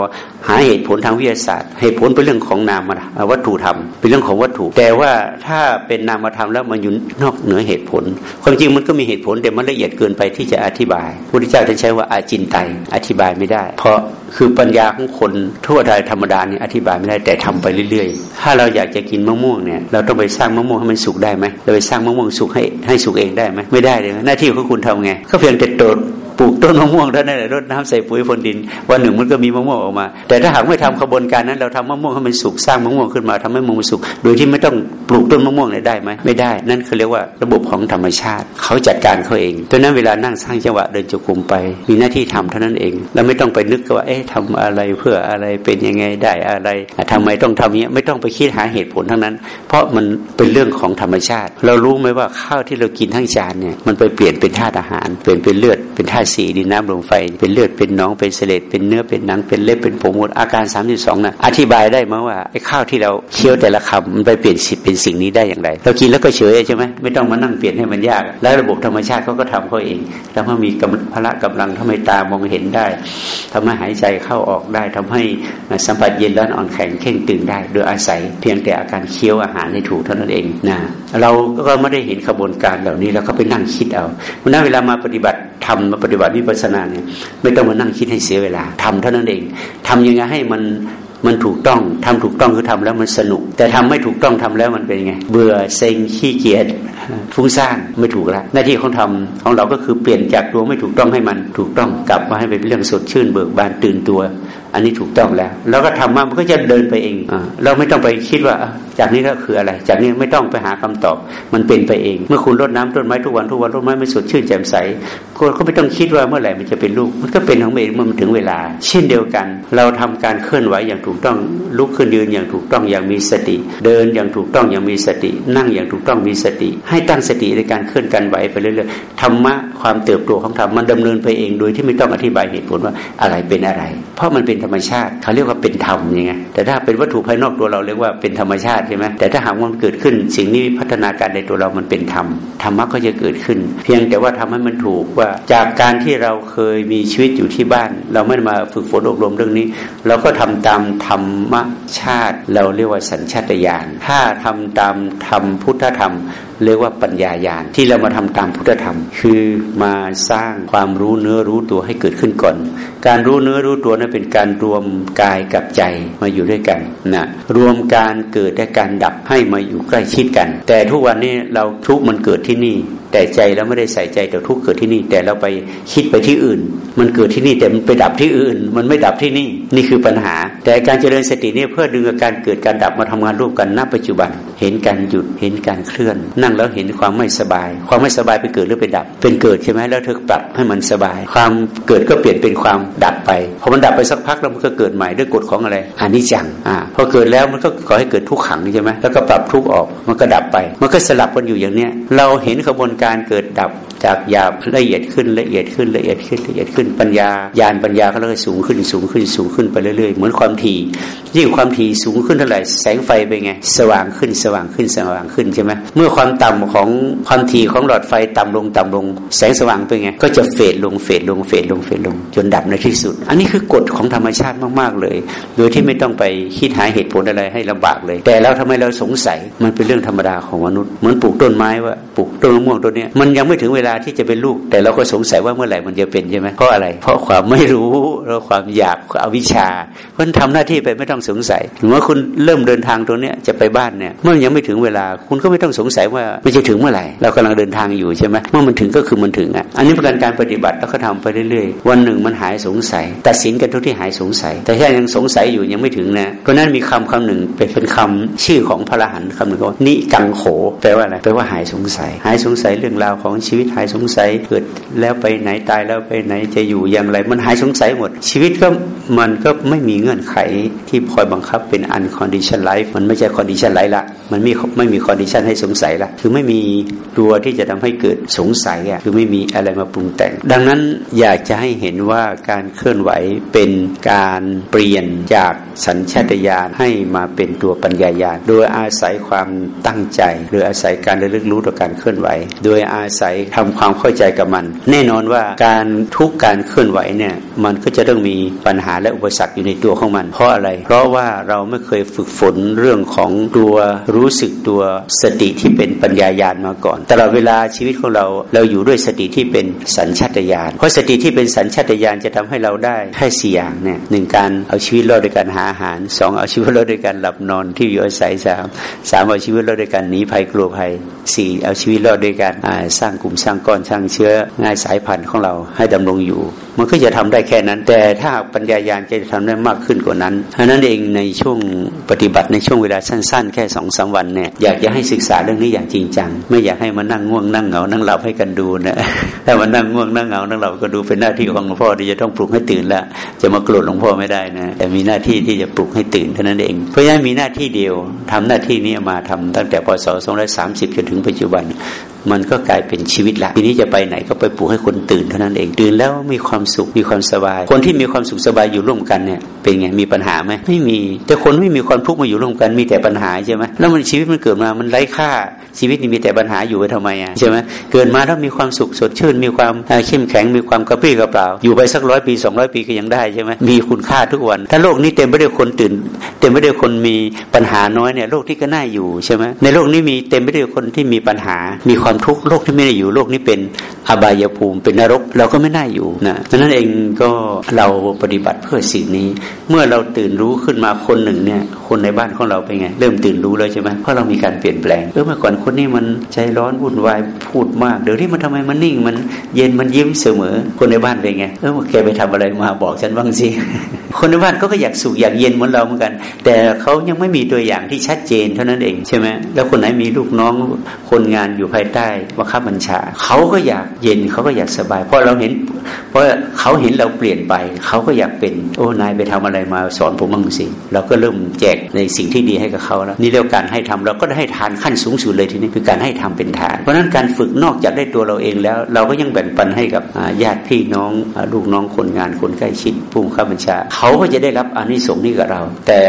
หาเหตุผลทางวิทยาศาสตร์ เหตุผลเป็นเรื่องของนามวัตถุธรรม เป็นเรื่องของวัตถุ แต่ว่าถ้าเป็นนามธรรมแล้วมันอยู่นอกเหนือเหตุผล ความจริงมันก็มีเหตุผลแต่มันละเอียดเกินไปที่จะอธิบายพระพุทธเจ้าท่านใช้ว่าอาจินไตอธิบายไม่ได้เพราะคือปัญญาของคนทั่วไปธรรมดาเนี่ยอธิบายไม่ได้แต่ทำไปเรื่อยๆ ถ้าเราอยากจะกินมะม่วงเนี่ยเราต้องไปสร้างมะม่วงให้มันสุกได้ไหมเราไปสร้างมะม่วงสุกให้ให้สุกเองได้ไหมไม่ได้เลยหน้าที่ของคุณทำไงก็เพียงแต่โดด ปลูกต้นมะม่วงเท่านั้นแหละรดน้ำใส่ปุ๋ยฝนดิน วันหนึ่งมันก็มีมะม่วงออกมา แต่ถ้าหากไม่ทำขบวนการนั้น เราทำมะม่วงให้มันสุกสร้างมะม่วงขึ้นมาทำให้มะม่วงสุกโดยที่ไม่ต้องปลูกต้นมะม่วงเลยได้ไหมไม่ได้ นั่นเขาเรียกว่าระบบของธรรมชาติ เขาจัดการเขาเองดังนั้นเวลานั่งสร้างจังหวะเดินจงกรมไป มีหน้าที่ทำเท่านั้นเองเราไม่ต้องไปนึกว่าเอ๊ะทำอะไรเพื่ออะไรเป็นยังไงได้อะไรทำไมต้องทำเนี้ยไม่ต้องไปคิดหาเหตุผลทั้งนั้น เพราะมันเป็นเรื่องของธรรมชาติ เรารู้ไหมว่าข้าวที่เรากินทั้งจานเนี่ยมันไปเปลี่ยนเป็นธาตุอาหาร เปลี่ยนเป็นเลือดเป็นธาตุสีดินน้ำลมไฟ เป็นเลือดเป็นน้องเป็นเสลดเป็นเนื้อเป็นหนังเป็นเล็บเป็นผมหมดอาการสามสิบสองนะอธิบายได้ไหมว่าไอ้ข้าวที่เราเคี้ยวแต่ละคำมันไปเปลี่ยนสิเป็นสิ่งนี้ได้อย่างไร เรากินแล้วก็เฉยใช่ไหมไม่ต้องมานั่งเปลี่ยนให้มันยาก แล้วระบบธรรมชาติเขาก็ทำเขาเองทำให้มีกำพละกำลังทำให้ตามองเห็นได้ทำให้หายใจเข้าออกได้ทำให้สัมผัสเย็นร้อนอ่อนแข็งเข่งตึงได้ โดยอาศัยเพียงแต่อาการเคี้ยวอาหารให้ถูกเท่านั้นเองนะเราก็ไม่ได้เห็นขบวนการเหล่านี้เราก็ไปนั่งคิดเอาเพราะนั้นเวลามาปฏิบัติ ทำมาปฏิบัติวิปัสสนาเนี่ย ไม่ต้องมานั่งคิดให้เสียเวลาทำเท่านั้นเองทำยังไงให้มันมันถูกต้องทำถูกต้องคือทำแล้วมันสนุก แต่ทำไม่ถูกต้องทำแล้วมันเป็นไง เบื่อเซ็งขี้เกียจฟุ้งซ่านไม่ถูกแล้วหน้าที่ของทำของเราก็คือเปลี่ยนจากตัวไม่ถูกต้องให้มันถูกต้องกลับมาให้เป็นเรื่องสดชื่นเบิกบานตื่นตัว อันนี้ถูกต้องแล้ว แล้วก็ทำมามันก็จะเดินไปเองอเราไม่ต้องไปคิดว่า จากนี้ก็คืออะไร จากนี้ไม่ต้องไปหาคำตอบ มันเป็นไปเอง เมื่อคุณรดน้ำต้นไม้ทุกวันทุกวันต้นไม้ไม่สดชื่นแจ่มใสคนก็ไม่ต้องคิดว่าเมื่อไหร่มันจะเป็นลูก มันก็เป็นของเองเมื่อมันถึงเวลา เช่นเดียวกัน เราทำการเคลื่อนไหวอย่างถูกต้อง ลุกขึ้นยืนอย่างถูกต้องอย่างมีสติ เดินอย่างถูกต้องอย่างมีสติ นั่งอย่างถูกต้องมีสติ ให้ตั้งสติในการเคลื่อนกันไหวไปเรื่อยๆ ธรรมะความเติบโตของธรรมมันดำเนินไปเอง โดยที่ไม่ต้องอธิบายเหตุผลว่าอะไรเป็นอะไร เพราะมันเป็นธรรมชาติเขาเรียกว่าเป็นธรรมยังไงแต่ถ้าเป็นวัตถุภายนอกตัวเราเรียกว่าเป็นธรรมชาติใช่ไหมแต่ถ้าหากมันเกิดขึ้น สิ่งนี้พัฒนาการในตัวเรามันเป็นธรรมธรรมะก็จะเกิดขึ้น เพียงแต่ว่าทำให้มันถูกว่าจากการที่เราเคยมีชีวิตอยู่ที่บ้าน เราไม่มาฝึกฝนอบรมเรื่องนี้ เราก็ทำตามธรรมชาติ เราเรียกว่าสัญชาตญาณถ้าทำตามธรรมพุทธธรรมเรียกว่าปัญญายาณที่เรามาทำตามพุทธธรรม คือมาสร้างความรู้เนื้อรู้ตัวให้เกิดขึ้นก่อน การรู้เนื้อรู้ตัวนั้นเป็นการรวมกายกับใจมาอยู่ด้วยกันนะรวมการเกิดและการดับให้มาอยู่ใกล้ชิดกัน แต่ทุกวันนี้เราทุกมันเกิดที่นี่ แต่ใจเราไม่ได้ใส่ใจแต่ทุกเกิดที่นี่ แต่เราไปคิดไปที่อื่น มันเกิดที่นี่แต่มันไปดับที่อื่น มันไม่ดับที่นี่นี่คือปัญหา แต่การเจริญสตินี่เพื่อดึงการเกิดการดับมาทำงานร่วมกันณปัจจุบัน เห็นการหยุดเห็นการเคลื่อน นั่งแล้วเห็นความไม่สบาย ความไม่สบายไปเกิดหรือไปดับ เป็นเกิดใช่ไหมแล้วเธอปรับให้มันสบาย ความเกิดก็เปลี่ยนเป็นความดับไปพอมันดับไปสักพักแล้วมันก็เกิดใหม่ด้วยกฎของอะไรอันนี้จังอ่าพอเกิดแล้วมันก็ขอให้เกิดทุกขังใช่ไหมแล้วก็ปรับทุกออกมันก็ดับไป มันก็สลับกันอยู่อย่างเนี้ยเราเห็นกระบวนการเกิดดับจากหยาบละเอียดขึ้นละเอียดขึ้นละเอียดขึ้นละเอียดขึ้นปัญญาญาณปัญญาก็เลยสูงขึ้นสูงขึ้นสูงขึ้นไปเรื่อยๆ เหมือนความถี่ยิ่งความถี่สูงขึ้นเท่าไหร่แสงไฟเป็นไง สว่างขึ้นสว่างขึ้นสว่างขึ้นใช่ไหมเมื่อความต่ำของความถี่ของหลอดไฟต่ำลงต่ำลง แสงสว่างเป็นไง ก็จะเฟดลงเฟดลงเฟดลงเฟดลง จนดับในที่สุด อันนี้คือกฎของธรรมชาติมากๆเลย โดยที่ไม่ต้องไปคิดหาเหตุผลอะไรให้ลำบากเลย แต่เราทำไมเราสงสัยมันเป็นเรื่องธรรมดาของมนุษย์เหมือนปลูกต้นไม้ว่าปลูกต้นมะม่วงต้นนี้มันยังไม่ถึงเวลาที่จะเป็นลูก แต่เราก็สงสัยว่าเมื่อไหร่มันจะเป็นใช่ไหมเพราะอะไร เพราะความไม่รู้แล้วความอยากอวิชชาเพราะทำหน้าที่ไปไม่ต้องสงสัยถึงว่าคุณเริ่มเดินทางตรงเนี้ยจะไปบ้านเนี่ยเมื่อยังไม่ถึงเวลา คุณก็ไม่ต้องสงสัยว่ามันจะถึงเมื่อไหร่เรากำลังเดินทางอยู่ใช่ไหมเมื่อมันถึงก็คือมันถึงอะอันนี้เป็นการปฏิบัติแล้วก็ทำไปเรื่อยๆ วันหนึ่งมันหายสงสัย ตัดสินกันทุกที่หายสงสัย แต่ถ้ายังสงสัยอยู่ยังไม่ถึงนะเพราะนั้นมีคำคำหนึ่งเป็นคำชื่อของพระรหันต์คำหนึ่งว่านิกังโข แปลว่าอะไรแปลว่าหายสงสัย หายสงสัยเรื่องราวของชีวิตหายสงสัยเกิดแล้วไปไหนตายแล้วไปไหนจะอยู่อย่างไร มันหายสงสัยหมด ชีวิตก็มันก็ไม่มีเงื่อนไขที่คอยบังคับเป็น uncondition life มันไม่ใช่ condition life ละมันไม่ไม่มี condition ให้สงสัยละคือไม่มีตัวที่จะทำให้เกิดสงสัยอะคือไม่มีอะไรมาปรุงแต่ง ดังนั้นอยากจะให้เห็นว่าการเคลื่อนไหวเป็นการเปลี่ยนจากสัญชาตญาณให้มาเป็นตัวปัญญาญาณโดยอาศัยความตั้งใจ หรืออาศัยการระลึกรู้ต่อการเคลื่อนไหวโดยอาศัยธรรำความเข้าใจกับมัน แน่นอนว่าการทุกการเคลื่อนไหวเนี่ยมันก็จะต้องมีปัญหาและอุปสรรคอยู่ในตัวของมัน เพราะอะไร เพราะว่าเราไม่เคยฝึกฝนเรื่องของตัวรู้สึกตัวสติที่เป็นปัญญายาณมาก่อนตลอดเวลาชีวิตของเราเราอยู่ด้วยสติที่เป็นสัญชาตญาณเพราะสติที่เป็นสัญชาตญาณจะทำให้เราได้แค่สี่อย่างเนี่ยหนึ่งการเอาชีวิตรอดโดยการหาอาหารสองเอาชีวิตรอดโดยการหลับนอนที่อยู่อาศัยสามสามเอาชีวิตรอดโดยการหนีภัยกลัวภัย สี่เอาชีวิตรอดด้วยการสร้างกลุ่มสร้างก้อนสร้างเชื้อง่ายสายพันธุ์ของเราให้ดำรงอยู่ มันก็จะทำได้แค่นั้น แต่ถ้าปัญญายาณจะทำได้มากขึ้นกว่านั้นเพราะนั้นเองในช่วงปฏิบัติในช่วงเวลาสั้น ๆ แค่สองสาวันเนี่ยอยากจะให้ศึกษาเรื่องนี้อย่างจริงจัง ไม่อยากให้มานั่งง่วงนั่งเหงานั่งหลับให้กันดูนะถ้ามานั่งง่วงนั่งเหงานั่งหลับก็ดูเป็นหน้าที่ของหลวงพ่อที่จะต้องปลุกให้ตื่นละจะมาโกรธหลวงพ่อไม่ได้นะแต่มีหน้าที่ที่จะปลุกให้ตื่นเท่านั้นเองเพราะฉะนั้นมีหน้าที่เดียวทำหน้าที่นี้มาทำตั้งแต่พศ230จนถึงปัจจุบันมันก็กลายเป็นชีวิตละทีนี้จะไปไหนก็ไปปลุกให้คนตื่นเท่านั้นเองตื่นแล้วมีความสุขมีความสบาย คนที่มีความสุขสบายอยู่ร่วมกันเนี่ยเป็นไงมีปัญหาไหมไม่มี แต่คนไม่มีความทุกข์มาอยู่ร่วมกันมีแต่ปัญหาใช่ไหมแล้วมันชีวิตมันเกิดมามันไร้ค่าชีวิตนี่มีแต่ปัญหาอยู่ไปทำไมอะใช่ไหมเกิดมาแล้วมีความสุขสดชื่น มีความเข้มแข็งมีความกระปรี้กระเปร่า อยู่ไปสักร้อยปีสองร้อยปีก็ยังได้ใช่ไหมมีคุณค่าทุกวัน ถ้าโลกนี้เต็มไปด้วยคนตื่น เต็มไปด้วยคนมีปัญหาน้อยเนี่ยโลกที่ก็น่าอยู่ใช่ไหมในโลกนี้มีเต็มไปด้วยคนที่มีปัญหามีความความทุกข์โลกที่ไม่ได้อยู่โลกนี้เป็นอบายภูมิเป็นนรกเราก็ไม่น่าอยู่นะดังนั้นเองก็เราปฏิบัติเพื่อสิ่งนี้ เมื่อเราตื่นรู้ขึ้นมาคนหนึ่งเนี่ย คนในบ้านของเราเป็นไง เริ่มตื่นรู้แล้วใช่ไหมเพราะเรามีการเปลี่ยนแปลงเออเมื่อก่อนคนนี้มันใจร้อนวุ่นวายพูดมาก เดี๋ยวนี้มันทำไมมันนิ่งมันเย็นมันยิ้มเสมอ คนในบ้านเป็นไงเออแกไปทำอะไรมาบอกฉันบ้างสิคนในบ้านก็ก็อยากสุขอยากเย็นเหมือนเราเหมือนกัน แต่เขายังไม่มีตัวอย่างที่ชัดเจนเท่านั้นเองใช่ไหมแล้วคนไหนมีลูกน้องคนงานอยู่ภายใต้บังคับบัญชาเขาก็อยากเย็นเขาก็อยากสบาย เพราะเราเห็น เพราะเขาเห็นเราเปลี่ยนไป เขาก็อยากเป็นโอ้นายไปทำอะไรมาสอนผมบ้างสิเราก็เริ่มแจกในสิ่งที่ดีให้กับเขาแล้วนี่เรียกการให้ทำเราก็ได้ให้ทานขั้นสูงสุดเลยทีนี้คือการให้ทำเป็นทาน เพราะนั้นการฝึกนอกจากได้ตัวเราเองแล้ว เราก็ยังแบ่งปันให้กับญาติพี่น้องลูกน้องคนงานคนใกล้ชิดผู้ข้าบัญชาเขาก็จะได้รับอานิสงส์นี้กับเรา แต่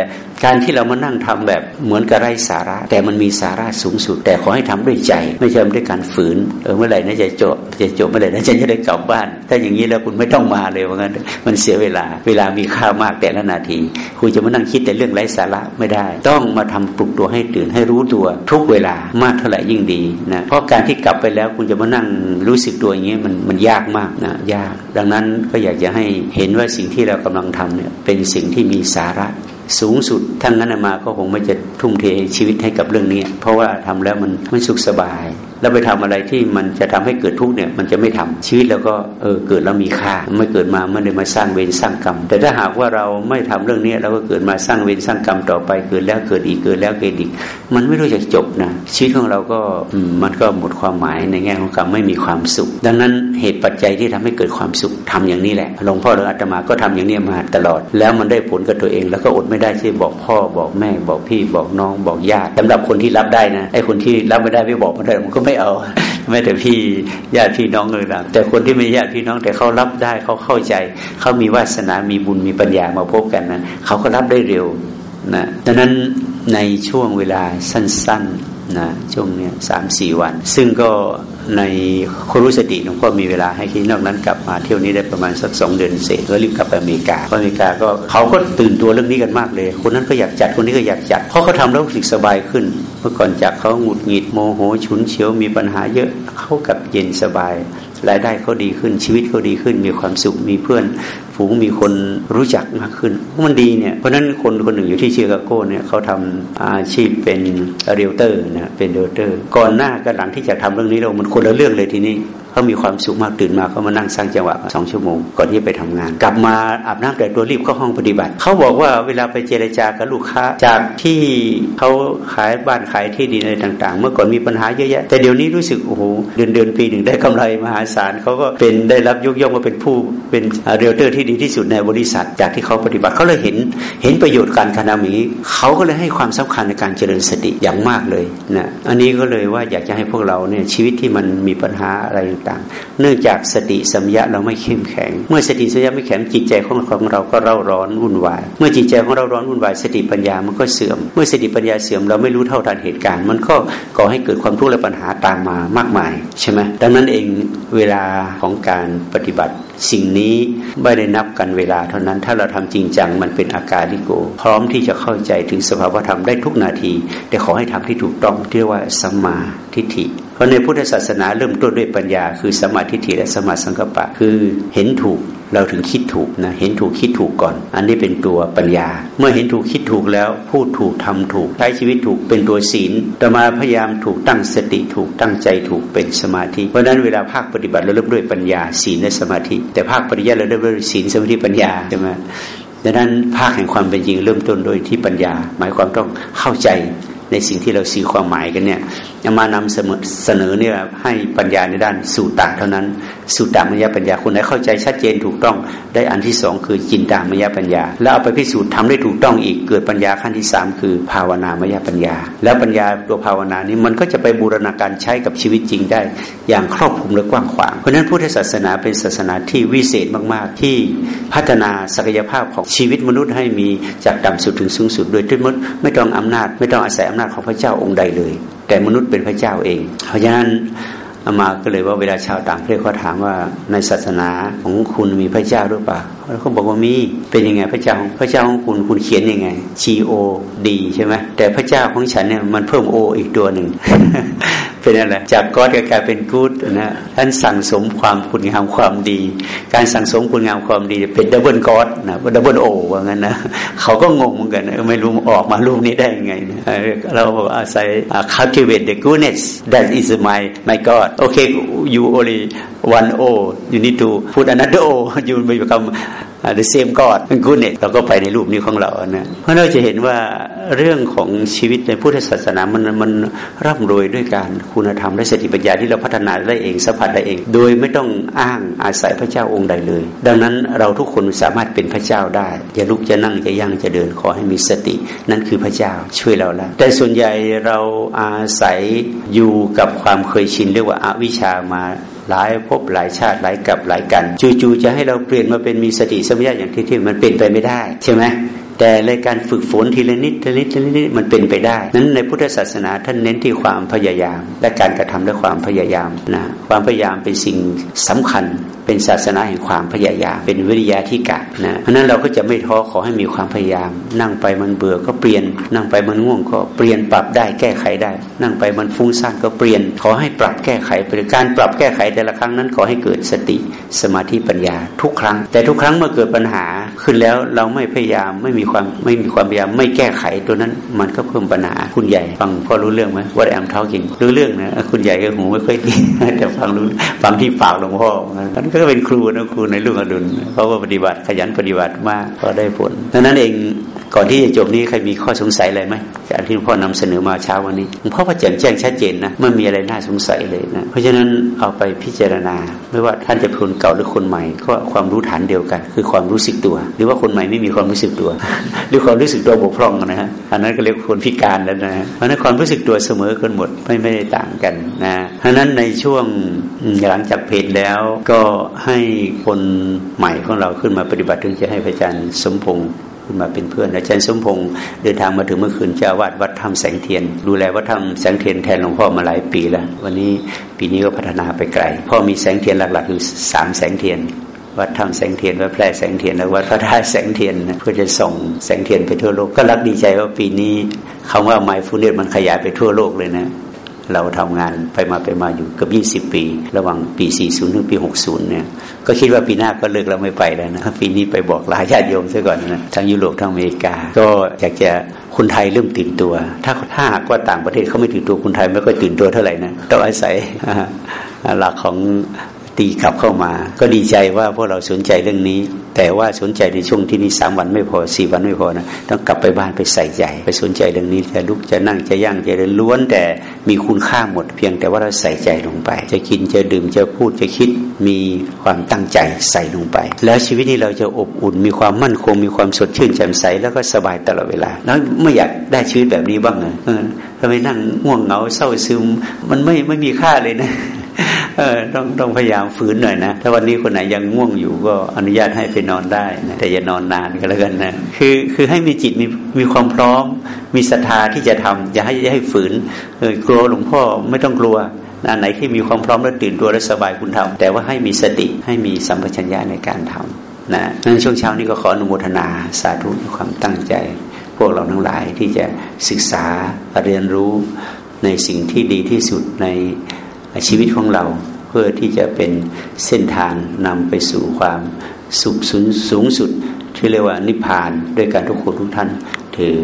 การที่เรามานั่งทำแบบเหมือนกับไร้สาระ แต่มันมีสาระสูงสุด แต่ขอให้ทำด้วยใจ ไม่ใช่ด้วยการฝืนเออเมื่อไหร่น่าจะจบจะจบเมื่อไหร่น่าจะได้กลับบ้าน ถ้าอย่างนี้แล้วคุณไม่ต้องมาเลยว่าะงั้นมันเสียเวลา เวลามีค่ามากแต่ละนาที คุณจะมานั่งคิดแต่เรื่องไร้สาระไม่ได้ ต้องมาทำปลุกตัวให้ตื่นให้รู้ตัวทุกเวลามากเท่าไหร่ยิ่งดีนะเพราะการที่กลับไปแล้วคุณจะมานั่งรู้สึกตัวอย่างนี้มันมันยากมากนะยาก ดังนั้นก็อยากจะให้เห็นว่าสิ่งที่เรากำลังทำเนี่ยเป็นสิ่งที่มีสาระ สูงสุดทั้งนั้นมาก็คงไม่จะทุ่มเทชีวิตให้กับเรื่องนี้ เพราะว่าทำแล้วมันไม่สุขสบาย แล้วไปทำอะไรที่มันจะทำให้เกิดทุกข์เนี่ยมันจะไม่ทำชีวิตเราก็เออเกิดแล้วมีค่าไม่เกิดมาไม่ได้มาสร้างเวรสร้างกรรม แต่ถ้าหากว่าเราไม่ทำเรื่องนี้เราก็เกิดมาสร้างเวรสร้างกรรมต่อไปเกิดแล้วเกิดอีกเกิดแล้วเกิดอีก มันไม่รู้จะจบนะชีวิตของเราก็มันก็หมดความหมายในแง่ของกรรมไม่มีความสุข ดังนั้นเหตุปัจจัยที่ทำให้เกิดความสุขทำอย่างนี้แหละหลวงพ่อหรืออาตมาก็ทำอย่างนี้มาตลอด แล้วมันได้ผลกับตัวเอง แล้วก็อดไม่ได้ที่บอกพ่อบอกแม่บอกพี่บอกน้องบอกญาติสำหรับคนที่รับได้นะไอ้คนที่รับไม่ได้ไม่บอกไม่ได้มันก็ไไม่เอาแม้แต่พี่ญาติพี่น้องเลยนะแต่คนที่ไม่ญาติพี่น้องแต่เขารับได้เขาเข้าใจเขามีวาสนา มีบุญมีปัญญามาพบกันนะเขาก็รับได้เร็วนะดังนั้นในช่วงเวลาสั้นๆนะช่วงเนี้ยสามสี่วัน ซึ่งก็ ในครุสติหลวงพ่อมีเวลาให้ที่นอกนั้นกลับมาเที่ยวนี้ได้ประมาณสักสองเดือนเศษก็รีบกลับไปอเมริกาเพราะอเมริกาก็เขาก็ตื่นตัวเรื่องนี้กันมากเลย คนนั้นก็อยากจัดคนนี้ก็อยากจัดเพราะเขาทำแล้วรู้สึกสบายขึ้น เมื่อก่อนจากเขาหงุดหงิดโมโหฉุนเฉียวมีปัญหาเยอะเขากับเย็นสบายรายได้เขาดีขึ้นชีวิตเขาดีขึ้น มีความสุขมีเพื่อนฝูงมีคนรู้จักมากขึ้นมันดีเนี่ยเพราะนั้นคนคนหนึ่งอยู่ที่เชิคาโกเนี่ยเขาทำอาชีพเป็น realtor นะเป็น realtor ก่อนหน้ากับหลังที่จะทำเรื่องนี้เรามันคนละเรื่องเลยทีนี้เขามีความสุขมากตื่นมาเขามานั่งสร้างจังหวะสองชั่วโมงก่อนที่ไปทำงาน กลับมาอาบน้ำแต่งตัวรีบเข้าห้องปฏิบัติ เขาบอกว่าเวลาไปเจรจากับลูกค้า จากที่เขาขายบ้านขายที่ดินอะไรต่าง ๆ เมื่อก่อนมีปัญหาเยอะแยะ แต่เดี๋ยวนี้รู้สึกโอ้โหเดือนเดือนปีหนึ่งได้กำไรมหาศาลเขาก็เป็นได้รับยกย่องว่าเป็นผู้เป็น realtor ที่ที่ดีที่สุดในบริษัท จากที่เขาปฏิบัติเขาเลยเห็นเห็นประโยชน์การภาวนามีเขาก็เลยให้ความสำคัญในการเจริญสติอย่างมากเลยนะอันนี้ก็เลยว่าอยากจะให้พวกเราเนี่ยชีวิตที่มันมีปัญหาอะไรต่างเนื่องจากสติปัญญาเราไม่เข้มแข็ง เมื่อสติปัญญาไม่แข็งจิตใจของของเราก็เร่าร้อนวุ่นวายเมื่อจิตใจของเราร้อนวุ่นวายสติปัญญามันก็เสื่อม เมื่อสติปัญญาเสื่อมเราไม่รู้เท่าทันเหตุการณ์ มันก็ก่อให้เกิดความทุกข์และปัญหาตามมามากมายใช่ไหมดังนั้นเองเวลาของการปฏิบัติสิ่งนี้ไม่ได้นับกันเวลาเท่านั้น ถ้าเราทำจริงจังมันเป็นอาการลิโก พร้อมที่จะเข้าใจถึงสภาวธรรมได้ทุกนาที แต่ขอให้ทำที่ถูกต้องเรียกว่าสัมมาทิฏฐิ ราะในพุทธศาสนาเริ่มต้นด้วยปัญญา คือสมาธิฐิและสมาสังกปะ คือเห็นถูกเราถึงคิดถูกนะเห็นถูกคิดถูกก่อน อันนี้เป็นตัวปัญญา เมื่อเห็นถูกคิดถูกแล้ว พูดถูกทำถูกใช้ชีวิตถูกเป็นตัวศีลต่อมาพยายามถูกตั้งสติถูกตั้งใจถูกเป็นสมาธิเพราะนั้นเวลาภาคปฏิบัติเราเริ่มด้วยปัญญาศีลและสมาธิ แต่ภาคปริยัติเราเริ่มด้วยศีลสมาธิปัญญาใช่ไหมดังนั้นภาคแห่งความเป็นจริงเริ่มต้นโดยที่ปัญญา หมายความต้องเข้าใจในสิ่งที่เราสื่อความหมายกันเนี่ย มานำเสนอเสนอเนี่ยให้ปัญญาในด้านสูตรตากเท่านั้น สูตรมยปัญญาคนไหนเข้าใจชัดเจนถูกต้อง ได้อันที่สองคือจินตามยปัญญา แล้วเอาไปพิสูจน์ทำได้ถูกต้องอีกเกิดปัญญาขั้นที่สามคือ ภาวนามยปัญญา แล้วปัญญาตัวภาวนานี้มันก็จะไปบูรณาการใช้กับชีวิตจริงได้ อย่างครอบคลุมและกว้างขวางเพราะนั้นพุทธศาสนาเป็นศาสนาที่วิเศษมาก ๆ ที่พัฒนาศักยภาพของชีวิตมนุษย์ให้มีจากต่ำสุดถึงสูงสุด โดยที่มดไม่ต้องอำนาจ ไม่ต้องอาศัยอำนาจของพระเจ้าองค์ใดเลย แต่มนุษย์เป็นพระเจ้าเอง เพราะฉะนั้น อาตมาก็เลยว่าเวลาชาวต่างประเทศเขาถามว่าในศาสนาของคุณมีพระเจ้าหรือเปล่าเขาบอกว่ามีเป็นยังไงพระเจ้าพระเจ้าของคุณคุณเขียนยังไง G O D ใช่ไหมแต่พระเจ้าของฉันเนี่ยมันเพิ่ม O อีกตัวหนึ่ง เป็นอะไรจากก็จะกลายเป็นกู๊ดนะท่านสั่งสมความคุณงามความดี การสั่งสมคุณงามความดีเป็น double God นะ double O ว่างั้นนะเขาก็งงเหมือนกันไม่รู้ออกมารูปนี้ได้ยังไงนะเราบอกอาศัย cultivate the goodness that is my my God okay you only one O you need to put another O you become the same God กุเนตเราก็ไปในรูปนี้ของเรานะเพราะเราจะเห็นว่า เรื่องของชีวิตในพุทธศาสนามันมันร่ำรวยด้วยการคุณธรรมและสติปัญญาที่เราพัฒนาได้เองสัมผัสได้เอง โดยไม่ต้องอ้างอาศัยพระเจ้าองค์ใดเลย ดังนั้นเราทุกคนสามารถเป็นพระเจ้าได้จะลุกจะนั่งจะย่างจะเดินขอให้มีสติ นั่นคือพระเจ้าช่วยเราแล้วแต่ส่วนใหญ่เราอาศัยอยู่กับความเคยชินเรียกว่าอาวิชามาหลายพบหลายชาติหลายกับหลายกัน จู่ๆจะให้เราเปลี่ยนมาเป็นมีสติสมัยอย่างที่ที่มันเป็นไปไม่ได้ ใช่ไหม แต่ในการฝึกฝนทีละนิดทีละนิดทีละนิดมันเป็นไปได้ นั้นในพุทธศาสนาท่านเน้นที่ความพยายาม และการกระทำด้วยความพยายามนะความพยายามเป็นสิ่งสำคัญเป็นศาสนาแห่งความพยายาม เป็นวิริยะที่กะนะเพราะนั้นเราก็จะไม่ท้อขอให้มีความพยายาม นั่งไปมันเบื่อก็เปลี่ยน นั่งไปมันง่วงก็เปลี่ยนปรับได้แก้ไขได้ นั่งไปมันฟุ้งซ่านก็เปลี่ยน ขอให้ปรับแก้ไขไปการปรับแก้ไขแต่ละครั้งนั้นขอให้เกิดสติสมาธิปัญญาทุกครั้ง แต่ทุกครั้งเมื่อเกิดปัญหาขึ้นแล้วเราไม่พยายามไม่มีความไม่มีความพยายามไม่แก้ไขตัวนั้นมันก็เพิ่มปัญหาคุณใหญ่ฟังพอรู้เรื่องไหมว่าแอมเท้ากินรู้เรื่องนะคุณใหญ่ก็หูไม่ค่อยดีแต่ฟังรู้ฟังที่ปากหลวงพ่อมันก็เป็นครูนะครูในลูกอดุลเขาก็ปฏิบัติขยันปฏิบัติมากก็ได้ผลดังนั้นเอง ก่อนที่จะจบนี้ใครมีข้อสงสัยอะไรไหมจากที่พ่อนำเสนอมาเช้าวันนี้หลวงพ่อก็แจ่มแจ้งชัดเจนนะไม่มีอะไรน่าสงสัยเลยนะเพราะฉะนั้นเอาไปพิจารณา ไม่ว่าท่านจะคนเก่าหรือคนใหม่ ก็ความรู้ฐานเดียวกัน คือความรู้สึกตัว หรือว่าคนใหม่ไม่มีความรู้สึกตัว หรือความรู้สึกตัวบกพร่องนะฮะอันนั้นก็เรียกคนพิการแล้วนะเพราะนั้นความรู้สึกตัวเสมอกันหมดไม่ไม่ได้ต่างกันนะเพราะนั้นในช่วงหลังจากเพจแล้วก็ให้คนใหม่ของเราขึ้นมาปฏิบัติถึงจะให้พระอาจารย์สมพงศ์ ขึ้นมาเป็นเพื่อน อาจารย์สมพงศ์เดินทางมาถึงเมื่อคืนเจ้าวาดวัดธรรมแสงเทียน ดูแลวัดธรรมแสงเทียนแทนหลวงพ่อมาหลายปีแล้ว วันนี้ปีนี้ก็พัฒนาไปไกล พ่อมีแสงเทียนหลัก ๆ คือสามแสงเทียน วัดธรรมแสงเทียนวัดแพร่แสงเทียนแล้ววัดพระธาตุแสงเทียนเพื่อจะส่งแสงเทียนไปทั่วโลกก็รักดีใจว่าปีนี้คำว่าไมฟูเนตมันขยายไปทั่วโลกเลยนะ เราทำงานไปมาไปมาอยู่เกือบ20 ปี ระหว่างปี 40 ถึงปี 60 เนี่ย ก็คิดว่าปีหน้าก็เลิกแล้วไม่ไปแล้วนะ ปีนี้ไปบอกลาญาติโยมซะก่อนนะ ทั้งยุโรปทั้งอเมริกา ก็อยากจะคนไทยเริ่มตื่นตัว ถ้าถ้าหากว่าต่างประเทศเขาไม่ตื่นตัวคนไทยไม่ค่อยตื่นตัวเท่าไหร่นะ ต้องอาศัยหลักของ ตีกลับเข้ามา ก็ดีใจว่าพวกเราสนใจเรื่องนี้ แต่ว่าสนใจในช่วงที่นี้สามวันไม่พอสี่วันไม่พอนะต้องกลับไปบ้านไปใส่ใจ ไปสนใจเรื่องนี้จะลุกจะนั่งจะย่างจะเดินล้วน แต่มีคุณค่าหมด เพียงแต่ว่าเราใส่ใจลงไป จะกินจะดื่มจะพูดจะคิดมีความตั้งใจใส่ลงไป แล้วชีวิตนี้เราจะอบอุ่น มีความมั่นคง มีความสดชื่นแจ่มใสแล้วก็สบายตลอดเวลาแล้วไม่อยากได้ชีวิตแบบนี้บ้างเหรอทำไมนั่งง่วงเหงาเศร้าซึม มันไม่ไม่มีค่าเลยนะ ต้องต้องพยายามฝืนหน่อยนะ ถ้าวันนี้คนไหนยังง่วงอยู่ก็อนุญาตให้ไปนอนได้นะแต่อย่านอนนานก็แล้วกันนะคือคือให้มีจิตมีมีความพร้อม มีศรัทธาที่จะทำอย่าให้ให้ฝืนเออกลัวหลวงพ่อไม่ต้องกลัวอันไหนที่มีความพร้อมแล้วตื่นตัวและสบายคุณทำแต่ว่าให้มีสติให้มีสัมปชัญญะในการทำนะนั้นช่วงเช้านี้ก็ขออนุโมทนาสาธุความตั้งใจ พวกเราทั้งหลายที่จะศึกษาเรียนรู้ในสิ่งที่ดีที่สุดใน ชีวิตของเราเพื่อที่จะเป็นเส้นทางนำไปสู่ความสุขสูงสุด ที่เรียกว่านิพพานด้วยการทุกคนทุกท่านถือ